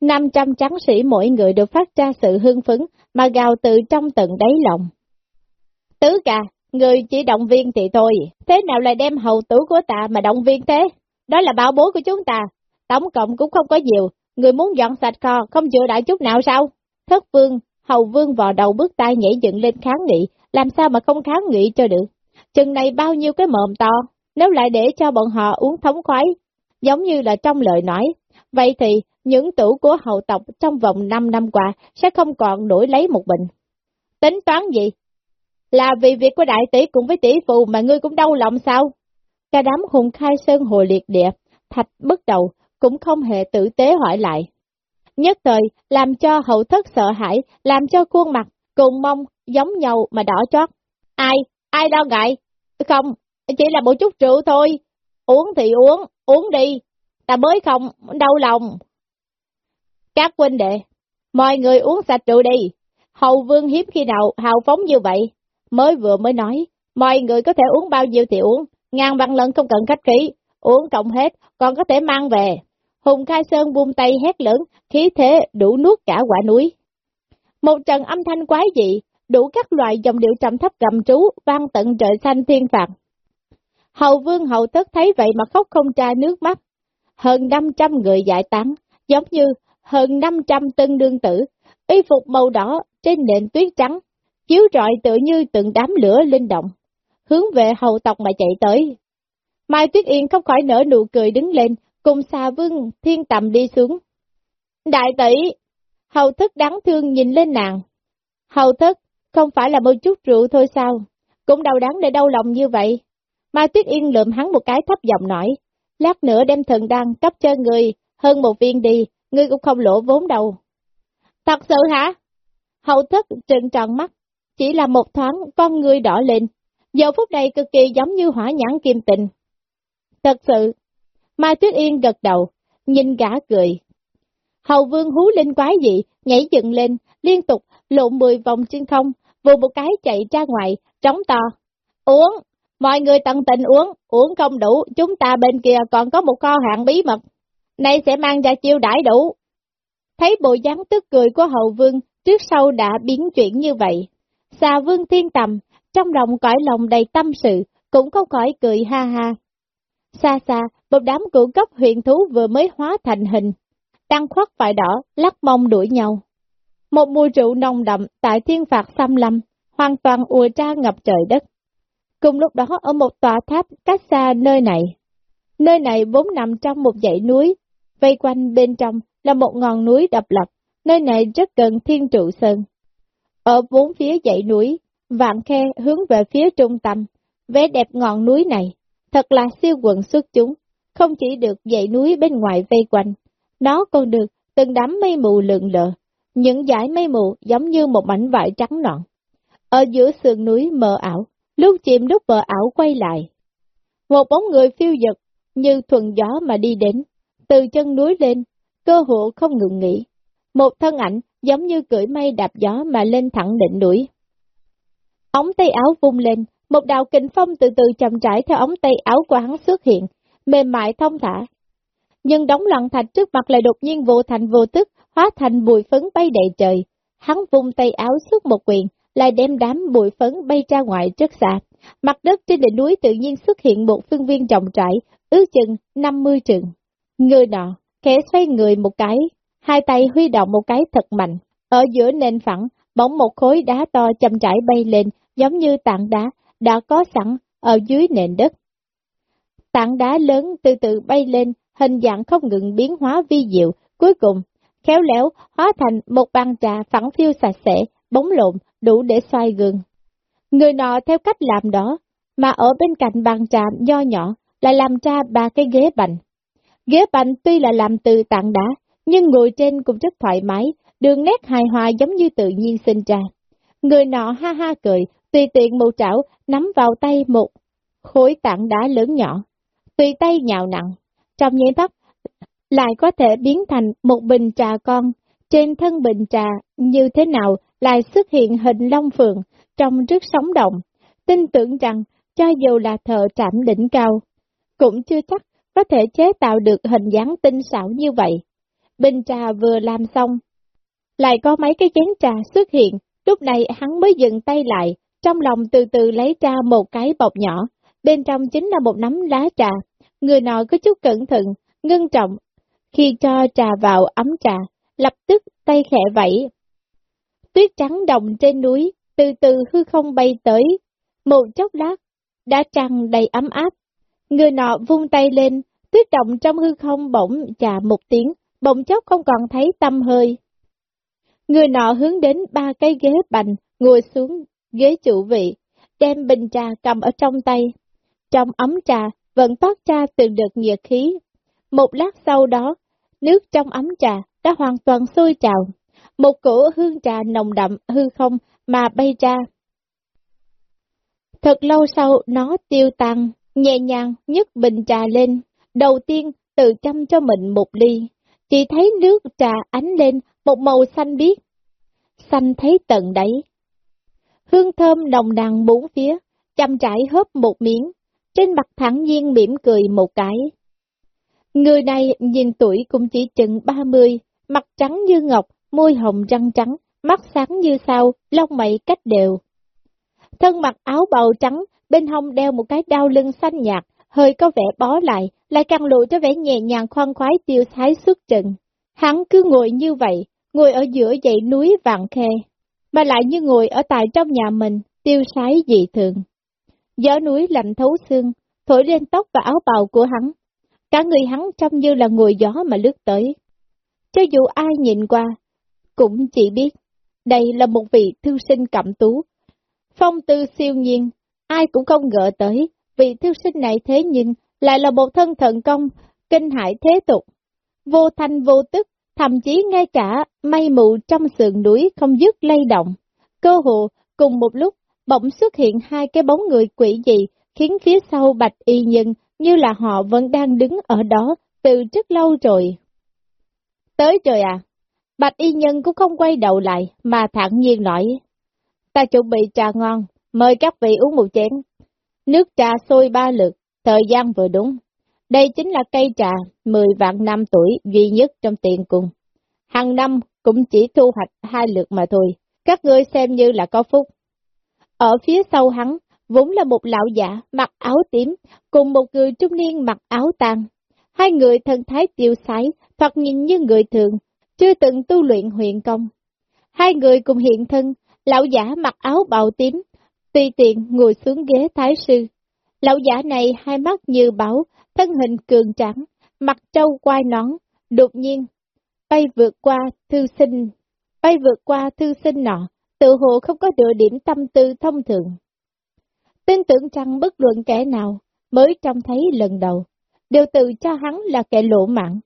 500 trắng sĩ mỗi người được phát ra sự hưng phấn mà gào từ trong tận đáy lòng. Tứ ca, người chỉ động viên thì thôi, thế nào lại đem hầu tử của ta mà động viên thế? Đó là bảo bối của chúng ta, tổng cộng cũng không có nhiều, người muốn dọn sạch kho, không chữa đại chút nào sao? Thất vương, hầu vương vò đầu bước tay nhảy dựng lên kháng nghị, làm sao mà không kháng nghị cho được? Chừng này bao nhiêu cái mồm to, nếu lại để cho bọn họ uống thống khoái, giống như là trong lời nói, vậy thì những tủ của hậu tộc trong vòng 5 năm qua sẽ không còn đổi lấy một bình. Tính toán gì? Là vì việc của đại tỷ cùng với tỷ phù mà ngươi cũng đau lòng sao? Cả đám hùng khai sơn hồ liệt địa, thạch bất đầu, cũng không hề tử tế hỏi lại. Nhất thời, làm cho hậu thất sợ hãi, làm cho khuôn mặt, cùng mông, giống nhau mà đỏ chót. Ai? Ai lo ngại? Không, chỉ là một chút rượu thôi. Uống thì uống, uống đi. Ta mới không, đau lòng. Các huynh đệ, mọi người uống sạch rượu đi. Hầu vương hiếm khi nào hào phóng như vậy. Mới vừa mới nói, mọi người có thể uống bao nhiêu thì uống, ngàn bằng lần không cần khách khí, uống cộng hết, còn có thể mang về. Hùng Khai Sơn buông tay hét lớn, khí thế đủ nuốt cả quả núi. Một trận âm thanh quái dị, đủ các loại dòng điệu trầm thấp gầm trú, vang tận trời xanh thiên phạt. Hầu vương hậu tất thấy vậy mà khóc không tra nước mắt. Hơn 500 người giải tán, giống như hơn 500 tân đương tử, y phục màu đỏ trên nền tuyết trắng, chiếu rọi tự như từng đám lửa linh động, hướng về hầu tộc mà chạy tới. Mai Tuyết Yên không khỏi nở nụ cười đứng lên, cùng xà vương thiên tầm đi xuống. Đại tỷ, hầu thức đáng thương nhìn lên nàng. Hầu thức, không phải là một chút rượu thôi sao? Cũng đau đáng để đau lòng như vậy. Mai Tuyết Yên lượm hắn một cái thấp giọng nói, lát nữa đem thần đăng cấp cho người, hơn một viên đi, ngươi cũng không lỗ vốn đâu. Thật sự hả? Hậu thức trừng tròn mắt, chỉ là một thoáng con ngươi đỏ lên, giờ phút này cực kỳ giống như hỏa nhãn kim tình. Thật sự, Mai Tuyết Yên gật đầu, nhìn gã cười. Hầu vương hú lên quái dị, nhảy dựng lên, liên tục lộn mười vòng trên không, vù một cái chạy ra ngoài, trống to. Uống, mọi người tận tình uống, uống không đủ, chúng ta bên kia còn có một kho hạng bí mật. Nay sẽ mang ra chiêu đãi đủ. Thấy bộ dáng tức cười của Hậu vương, trước sau đã biến chuyển như vậy. Xà vương thiên tầm, trong lòng cõi lòng đầy tâm sự, cũng không khỏi cười ha ha. Xa xa, một đám cửu cấp huyện thú vừa mới hóa thành hình, tăng khoác vải đỏ, lắc mông đuổi nhau. Một mùi rượu nồng đậm tại thiên phạt xăm lâm, hoàn toàn ùa ra ngập trời đất. Cùng lúc đó ở một tòa tháp cách xa nơi này, nơi này vốn nằm trong một dãy núi, vây quanh bên trong là một ngọn núi độc lập, nơi này rất gần thiên trụ sơn. Ở bốn phía dãy núi, vạn khe hướng về phía trung tâm, vẻ đẹp ngọn núi này, thật là siêu quần xuất chúng, không chỉ được dãy núi bên ngoài vây quanh, nó còn được từng đám mây mù lượn lờ, những dải mây mù giống như một mảnh vải trắng nõn. Ở giữa sườn núi mờ ảo, lúc chìm lúc mờ ảo quay lại. Một bóng người phiêu dật như thuần gió mà đi đến, từ chân núi lên, cơ hộ không ngừng nghỉ. Một thân ảnh giống như cưỡi mây đạp gió mà lên thẳng đỉnh núi. Ống tay áo vung lên, một đạo kình phong từ từ chậm rãi theo ống tay áo của hắn xuất hiện, mềm mại thông thả. Nhưng đóng lặng thạch trước mặt lại đột nhiên vô thành vô tức, hóa thành bụi phấn bay đầy trời. Hắn vung tay áo xuất một quyền, lại đem đám bụi phấn bay ra ngoài rất xa. Mặt đất trên đỉnh núi tự nhiên xuất hiện một phương viên rộng trải, ước chừng 50 trường. Người nọ, khẽ xoay người một cái, hai tay huy động một cái thật mạnh. Ở giữa nền phẳng, bỗng một khối đá to chậm rãi bay lên, giống như tảng đá, đã có sẵn ở dưới nền đất. Tảng đá lớn từ từ bay lên, hình dạng không ngừng biến hóa vi diệu, cuối cùng, khéo léo, hóa thành một bàn trà phẳng phiêu sạch sẽ, bóng lộn, đủ để xoay gương. Người nọ theo cách làm đó, mà ở bên cạnh bàn trà nho nhỏ, lại làm ra ba cái ghế bành. Ghế bành tuy là làm từ tảng đá, nhưng ngồi trên cũng rất thoải mái, đường nét hài hòa giống như tự nhiên sinh ra. Người nọ ha ha cười, tùy tiện một trảo, nắm vào tay một khối tảng đá lớn nhỏ, tùy tay nhào nặng, trong nháy mắt lại có thể biến thành một bình trà con, trên thân bình trà như thế nào lại xuất hiện hình long phượng, trông rất sống động, tin tưởng rằng cho dù là thợ trạm đỉnh cao, cũng chưa chắc có thể chế tạo được hình dáng tinh xảo như vậy. Bình trà vừa làm xong, lại có mấy cái chén trà xuất hiện, lúc này hắn mới dừng tay lại, trong lòng từ từ lấy ra một cái bọc nhỏ, bên trong chính là một nắm lá trà. Người nọ có chút cẩn thận, ngưng trọng, khi cho trà vào ấm trà, lập tức tay khẽ vẫy. Tuyết trắng đồng trên núi, từ từ hư không bay tới, một chốc lát, đã trăng đầy ấm áp. Người nọ vung tay lên, tuyết động trong hư không bỗng chà một tiếng, bỗng chốc không còn thấy tâm hơi. Người nọ hướng đến ba cái ghế bành, ngồi xuống ghế chủ vị, đem bình trà cầm ở trong tay. Trong ấm trà vẫn toát ra từng đợt nhiệt khí. Một lát sau đó, nước trong ấm trà đã hoàn toàn sôi trào. Một cổ hương trà nồng đậm hư không mà bay ra. Thật lâu sau nó tiêu tan, nhẹ nhàng nhấc bình trà lên, đầu tiên tự chăm cho mình một ly, chỉ thấy nước trà ánh lên một màu xanh biếc, xanh thấy tận đáy. Hương thơm nồng đằng bốn phía, chăm trải hớp một miếng, trên mặt thẳng nhiên mỉm cười một cái. Người này nhìn tuổi cũng chỉ chừng 30, mặt trắng như ngọc, môi hồng răng trắng, mắt sáng như sao, lông mày cách đều. Thân mặc áo bào trắng, bên hông đeo một cái đao lưng xanh nhạt, hơi có vẻ bó lại, lại càng lộ cho vẻ nhẹ nhàng khoan khoái tiêu thái xuất trận. Hắn cứ ngồi như vậy, ngồi ở giữa dãy núi vàng khe, mà lại như ngồi ở tại trong nhà mình, tiêu sái dị thường. Gió núi lạnh thấu xương, thổi lên tóc và áo bào của hắn. Cả người hắn trông như là ngồi gió mà lướt tới. Cho dù ai nhìn qua, cũng chỉ biết, đây là một vị thư sinh cẩm tú. Phong tư siêu nhiên, ai cũng không ngờ tới, vị thư sinh này thế nhưng lại là một thân thận công, kinh hải thế tục. Vô thanh vô tức, thậm chí ngay cả mây mù trong sườn núi không dứt lay động. Cơ hồ, cùng một lúc, bỗng xuất hiện hai cái bóng người quỷ dị, khiến phía sau bạch y nhân như là họ vẫn đang đứng ở đó từ rất lâu rồi. Tới rồi à? Bạch y nhân cũng không quay đầu lại, mà thẳng nhiên nói. Ta chuẩn bị trà ngon, mời các vị uống một chén. Nước trà sôi ba lượt, thời gian vừa đúng. Đây chính là cây trà 10 vạn năm tuổi duy nhất trong tiền cung. Hàng năm cũng chỉ thu hoạch hai lượt mà thôi, các ngươi xem như là có phúc. Ở phía sau hắn, vốn là một lão giả mặc áo tím, cùng một người trung niên mặc áo tang. Hai người thân thái tiêu sái, thoạt nhìn như người thường, chưa từng tu luyện huyện công. Hai người cùng hiện thân, lão giả mặc áo bào tím, tùy tiện ngồi xuống ghế thái sư. Lão giả này hai mắt như bảo, thân hình cường trắng, mặt trâu quai nón, đột nhiên, bay vượt qua thư sinh, bay vượt qua thư sinh nọ, tự hồ không có địa điểm tâm tư thông thường. Tin tưởng rằng bất luận kẻ nào mới trông thấy lần đầu, đều tự cho hắn là kẻ lỗ mạng.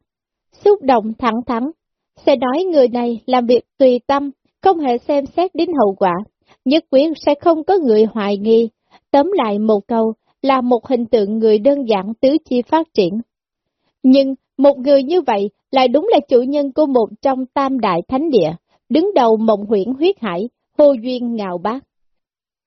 Xúc động thẳng thắn, sẽ nói người này làm việc tùy tâm, không hề xem xét đến hậu quả, nhất quyết sẽ không có người hoài nghi. Tóm lại một câu là một hình tượng người đơn giản tứ chi phát triển. Nhưng một người như vậy lại đúng là chủ nhân của một trong tam đại thánh địa, đứng đầu mộng huyễn huyết hải, hô duyên ngạo bác.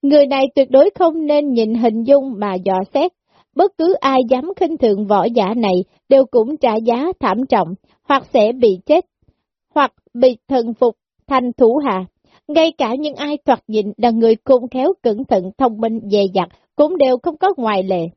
Người này tuyệt đối không nên nhìn hình dung mà dò xét, bất cứ ai dám khinh thường võ giả này đều cũng trả giá thảm trọng, hoặc sẽ bị chết, hoặc bị thần phục thành thủ hạ. Ngay cả những ai thoạt nhìn là người khôn khéo cẩn thận thông minh dè dặt cũng đều không có ngoại lệ.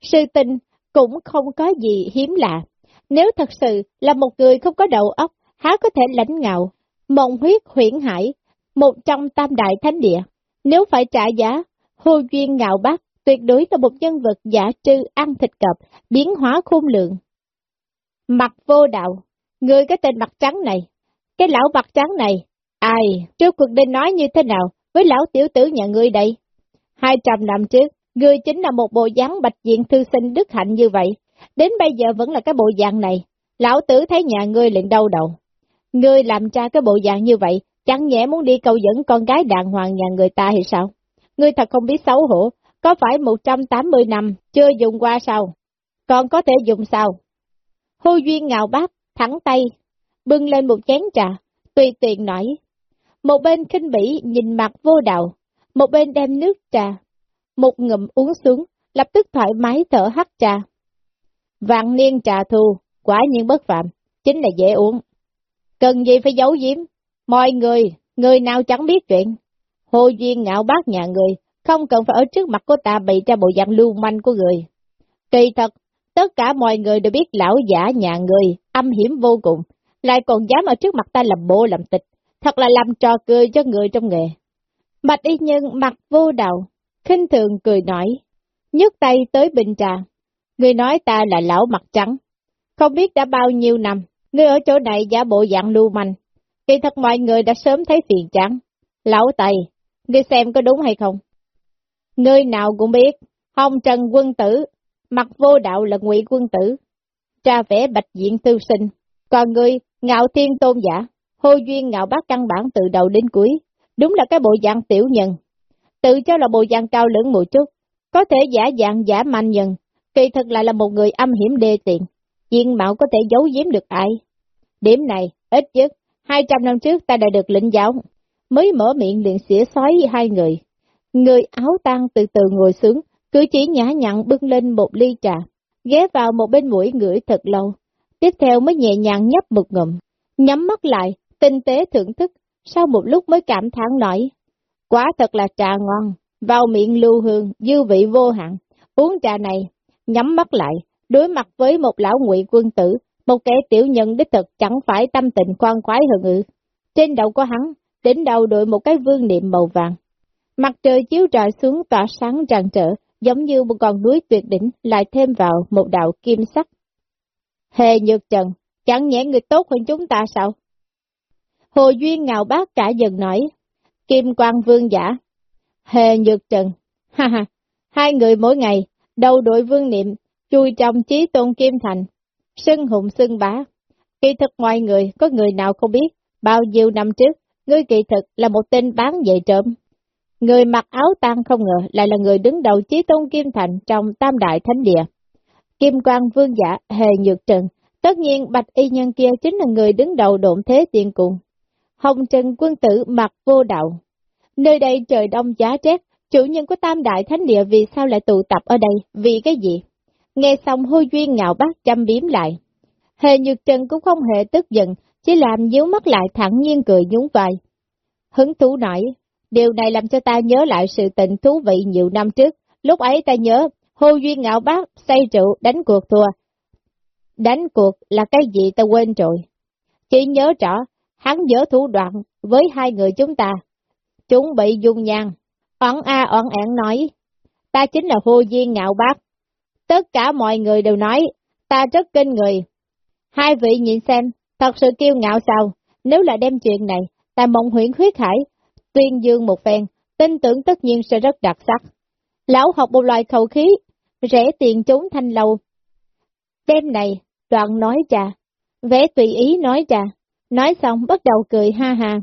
Sự tình cũng không có gì hiếm lạ. Nếu thật sự là một người không có đầu óc, há có thể lãnh ngạo, mộng huyết huyển hải, một trong tam đại thánh địa. Nếu phải trả giá, hô duyên ngạo bác tuyệt đối là một nhân vật giả trư ăn thịt cập, biến hóa khôn lượng. Mặt vô đạo, người cái tên mặt trắng này, cái lão mặt trắng này, ai, trước cuộc định nói như thế nào với lão tiểu tử nhà ngươi đây? Hai trăm năm trước, ngươi chính là một bộ dáng bạch diện thư sinh đức hạnh như vậy, đến bây giờ vẫn là cái bộ dạng này. Lão tử thấy nhà ngươi liền đau đầu. Ngươi làm cha cái bộ dạng như vậy, chẳng nhẽ muốn đi cầu dẫn con gái đàng hoàng nhà người ta hay sao? Ngươi thật không biết xấu hổ, có phải 180 năm chưa dùng qua sao? Còn có thể dùng sao? Hô duyên ngào bác, thẳng tay, bưng lên một chén trà, tùy tiện nói. Một bên khinh bỉ nhìn mặt vô đạo, một bên đem nước trà, một ngụm uống xuống, lập tức thoải mái thở hắt trà. Vạn niên trà thu, quả nhiên bất phạm, chính là dễ uống. Cần gì phải giấu giếm, mọi người, người nào chẳng biết chuyện. Hồ duyên ngạo bác nhà người, không cần phải ở trước mặt của ta bày ra bộ dạng lưu manh của người. Kỳ thật, tất cả mọi người đều biết lão giả nhà người, âm hiểm vô cùng, lại còn dám ở trước mặt ta làm bộ làm tịch, thật là làm trò cười cho người trong nghề. Bạch y nhân mặt vô đầu, khinh thường cười nói, nhấc tay tới bình trà. Người nói ta là lão mặt trắng, không biết đã bao nhiêu năm, người ở chỗ này giả bộ dạng lưu manh. Kỳ thật mọi người đã sớm thấy phiền trắng. Lão Tây, ngươi xem có đúng hay không? Người nào cũng biết, Hồng Trần quân tử, mặt vô đạo là ngụy quân tử, tra vẽ bạch diện tư sinh, còn người ngạo thiên tôn giả, hô duyên ngạo bác căn bản từ đầu đến cuối, đúng là cái bộ dạng tiểu nhân. Tự cho là bộ dạng cao lưỡng một chút, có thể giả dạng giả mạnh nhân, kỳ thực lại là một người âm hiểm đê tiện, diện mạo có thể giấu giếm được ai. Điểm này, ít nhất, 200 năm trước ta đã được lĩnh giáo, mới mở miệng liền xỉa xói hai người. Người áo tan từ từ ngồi xuống, cứ chỉ nhã nhặn bưng lên một ly trà, ghé vào một bên mũi ngửi thật lâu, tiếp theo mới nhẹ nhàng nhấp một ngụm, nhắm mắt lại, tinh tế thưởng thức, sau một lúc mới cảm thán nói, quá thật là trà ngon, vào miệng lưu hương, dư vị vô hạn, uống trà này, nhắm mắt lại, đối mặt với một lão ngụy quân tử, một kẻ tiểu nhân đích thực chẳng phải tâm tình khoan khoái hơn ư. Trên đầu có hắn, đỉnh đầu đội một cái vương niệm màu vàng. Mặt trời chiếu rọi xuống tỏa sáng tràn trở, giống như một con núi tuyệt đỉnh lại thêm vào một đạo kim sắc. Hề nhược trần, chẳng nhẽ người tốt hơn chúng ta sao? Hồ Duyên ngào bác cả dần nói, Kim Quang Vương giả, Hề Nhược Trần, ha ha, hai người mỗi ngày, đầu đội vương niệm, chui trong trí tôn Kim Thành, sưng hùng sưng bá. Kỳ thực ngoài người, có người nào không biết, bao nhiêu năm trước, ngươi kỳ thực là một tên bán dạy trộm. Người mặc áo tan không ngờ lại là người đứng đầu trí tôn Kim Thành trong Tam Đại Thánh Địa. Kim Quang Vương giả Hề Nhược Trần, tất nhiên bạch y nhân kia chính là người đứng đầu độn thế tiên cùng. Hồng Trần quân tử mặc vô đạo. Nơi đây trời đông giá rét, chủ nhân của Tam Đại Thánh Địa vì sao lại tụ tập ở đây, vì cái gì? Nghe xong hôi duyên ngạo bác chăm biếm lại. Hề Nhược Trần cũng không hề tức giận, chỉ làm nhíu mắt lại thẳng nhiên cười nhún vai. Hứng thú nói, điều này làm cho ta nhớ lại sự tình thú vị nhiều năm trước, lúc ấy ta nhớ, hô duyên ngạo bác say rượu đánh cuộc thua. Đánh cuộc là cái gì ta quên rồi. Chỉ nhớ rõ, hắn dở thủ đoạn với hai người chúng ta. Chúng bị dung nhang, oán a oán ẻn nói, ta chính là hô duyên ngạo bác. Tất cả mọi người đều nói, ta rất kinh người. Hai vị nhìn xem, thật sự kiêu ngạo sao, nếu là đem chuyện này, ta mong huyện khuyết hải, tuyên dương một phen, tin tưởng tất nhiên sẽ rất đặc sắc. Lão học một loại khẩu khí, rẻ tiền trốn thanh lâu. Đêm này, đoạn nói trà, vẽ tùy ý nói trà, nói xong bắt đầu cười ha ha.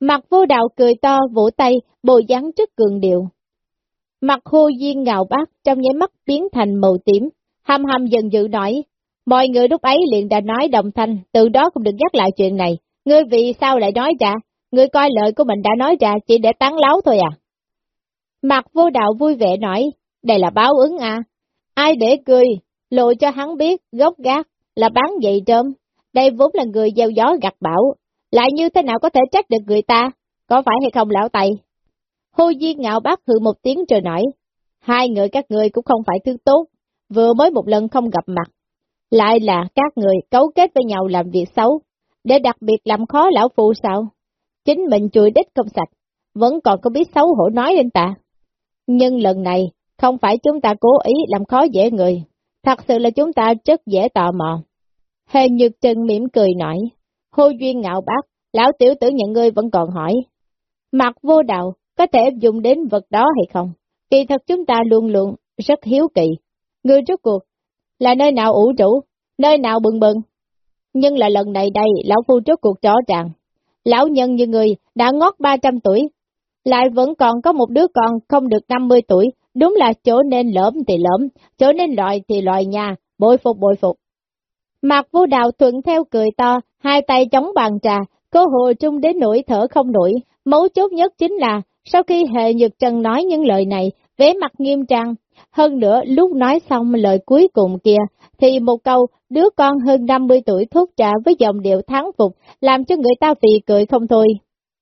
Mặt vô đạo cười to, vỗ tay, bồi dáng rất cường điệu. Mặt hô duyên ngạo bác trong nháy mắt biến thành màu tím, hầm hầm dần dự nói. Mọi người lúc ấy liền đã nói đồng thanh, từ đó không được nhắc lại chuyện này. Ngươi vì sao lại nói ra? Ngươi coi lời của mình đã nói ra chỉ để tán láo thôi à? Mặt vô đạo vui vẻ nói, đây là báo ứng à? Ai để cười, lộ cho hắn biết gốc gác là bán dậy trơm. Đây vốn là người gieo gió gặt bão, lại như thế nào có thể trách được người ta, có phải hay không lão tay? Hô Di ngạo bác hự một tiếng trời nổi, hai người các người cũng không phải thứ tốt, vừa mới một lần không gặp mặt, lại là các người cấu kết với nhau làm việc xấu, để đặc biệt làm khó lão phụ sao? Chính mình chùi đích không sạch, vẫn còn có biết xấu hổ nói lên ta. Nhưng lần này, không phải chúng ta cố ý làm khó dễ người, thật sự là chúng ta rất dễ tò mò. Hề Nhược Trần mỉm cười nói, hô duyên ngạo bác, lão tiểu tử nhận ngươi vẫn còn hỏi. Mặt vô đạo, có thể dùng đến vật đó hay không? Kỳ thật chúng ta luôn luôn rất hiếu kỳ. Ngươi rốt cuộc là nơi nào ủ rũ, nơi nào bừng bừng. Nhưng là lần này đây, lão phu rốt cuộc rõ ràng. Lão nhân như người đã ngót 300 tuổi, lại vẫn còn có một đứa con không được 50 tuổi, đúng là chỗ nên lõm thì lõm, chỗ nên loại thì loại nhà, bội phục bội phục. Mặt vô đạo thuận theo cười to, hai tay chống bàn trà, cố hồ trung đến nỗi thở không nổi, mấu chốt nhất chính là Sau khi hệ nhược trần nói những lời này, vẻ mặt nghiêm trang, hơn nữa lúc nói xong lời cuối cùng kia, thì một câu đứa con hơn 50 tuổi thuốc trả với giọng điệu thắng phục, làm cho người ta vì cười không thôi.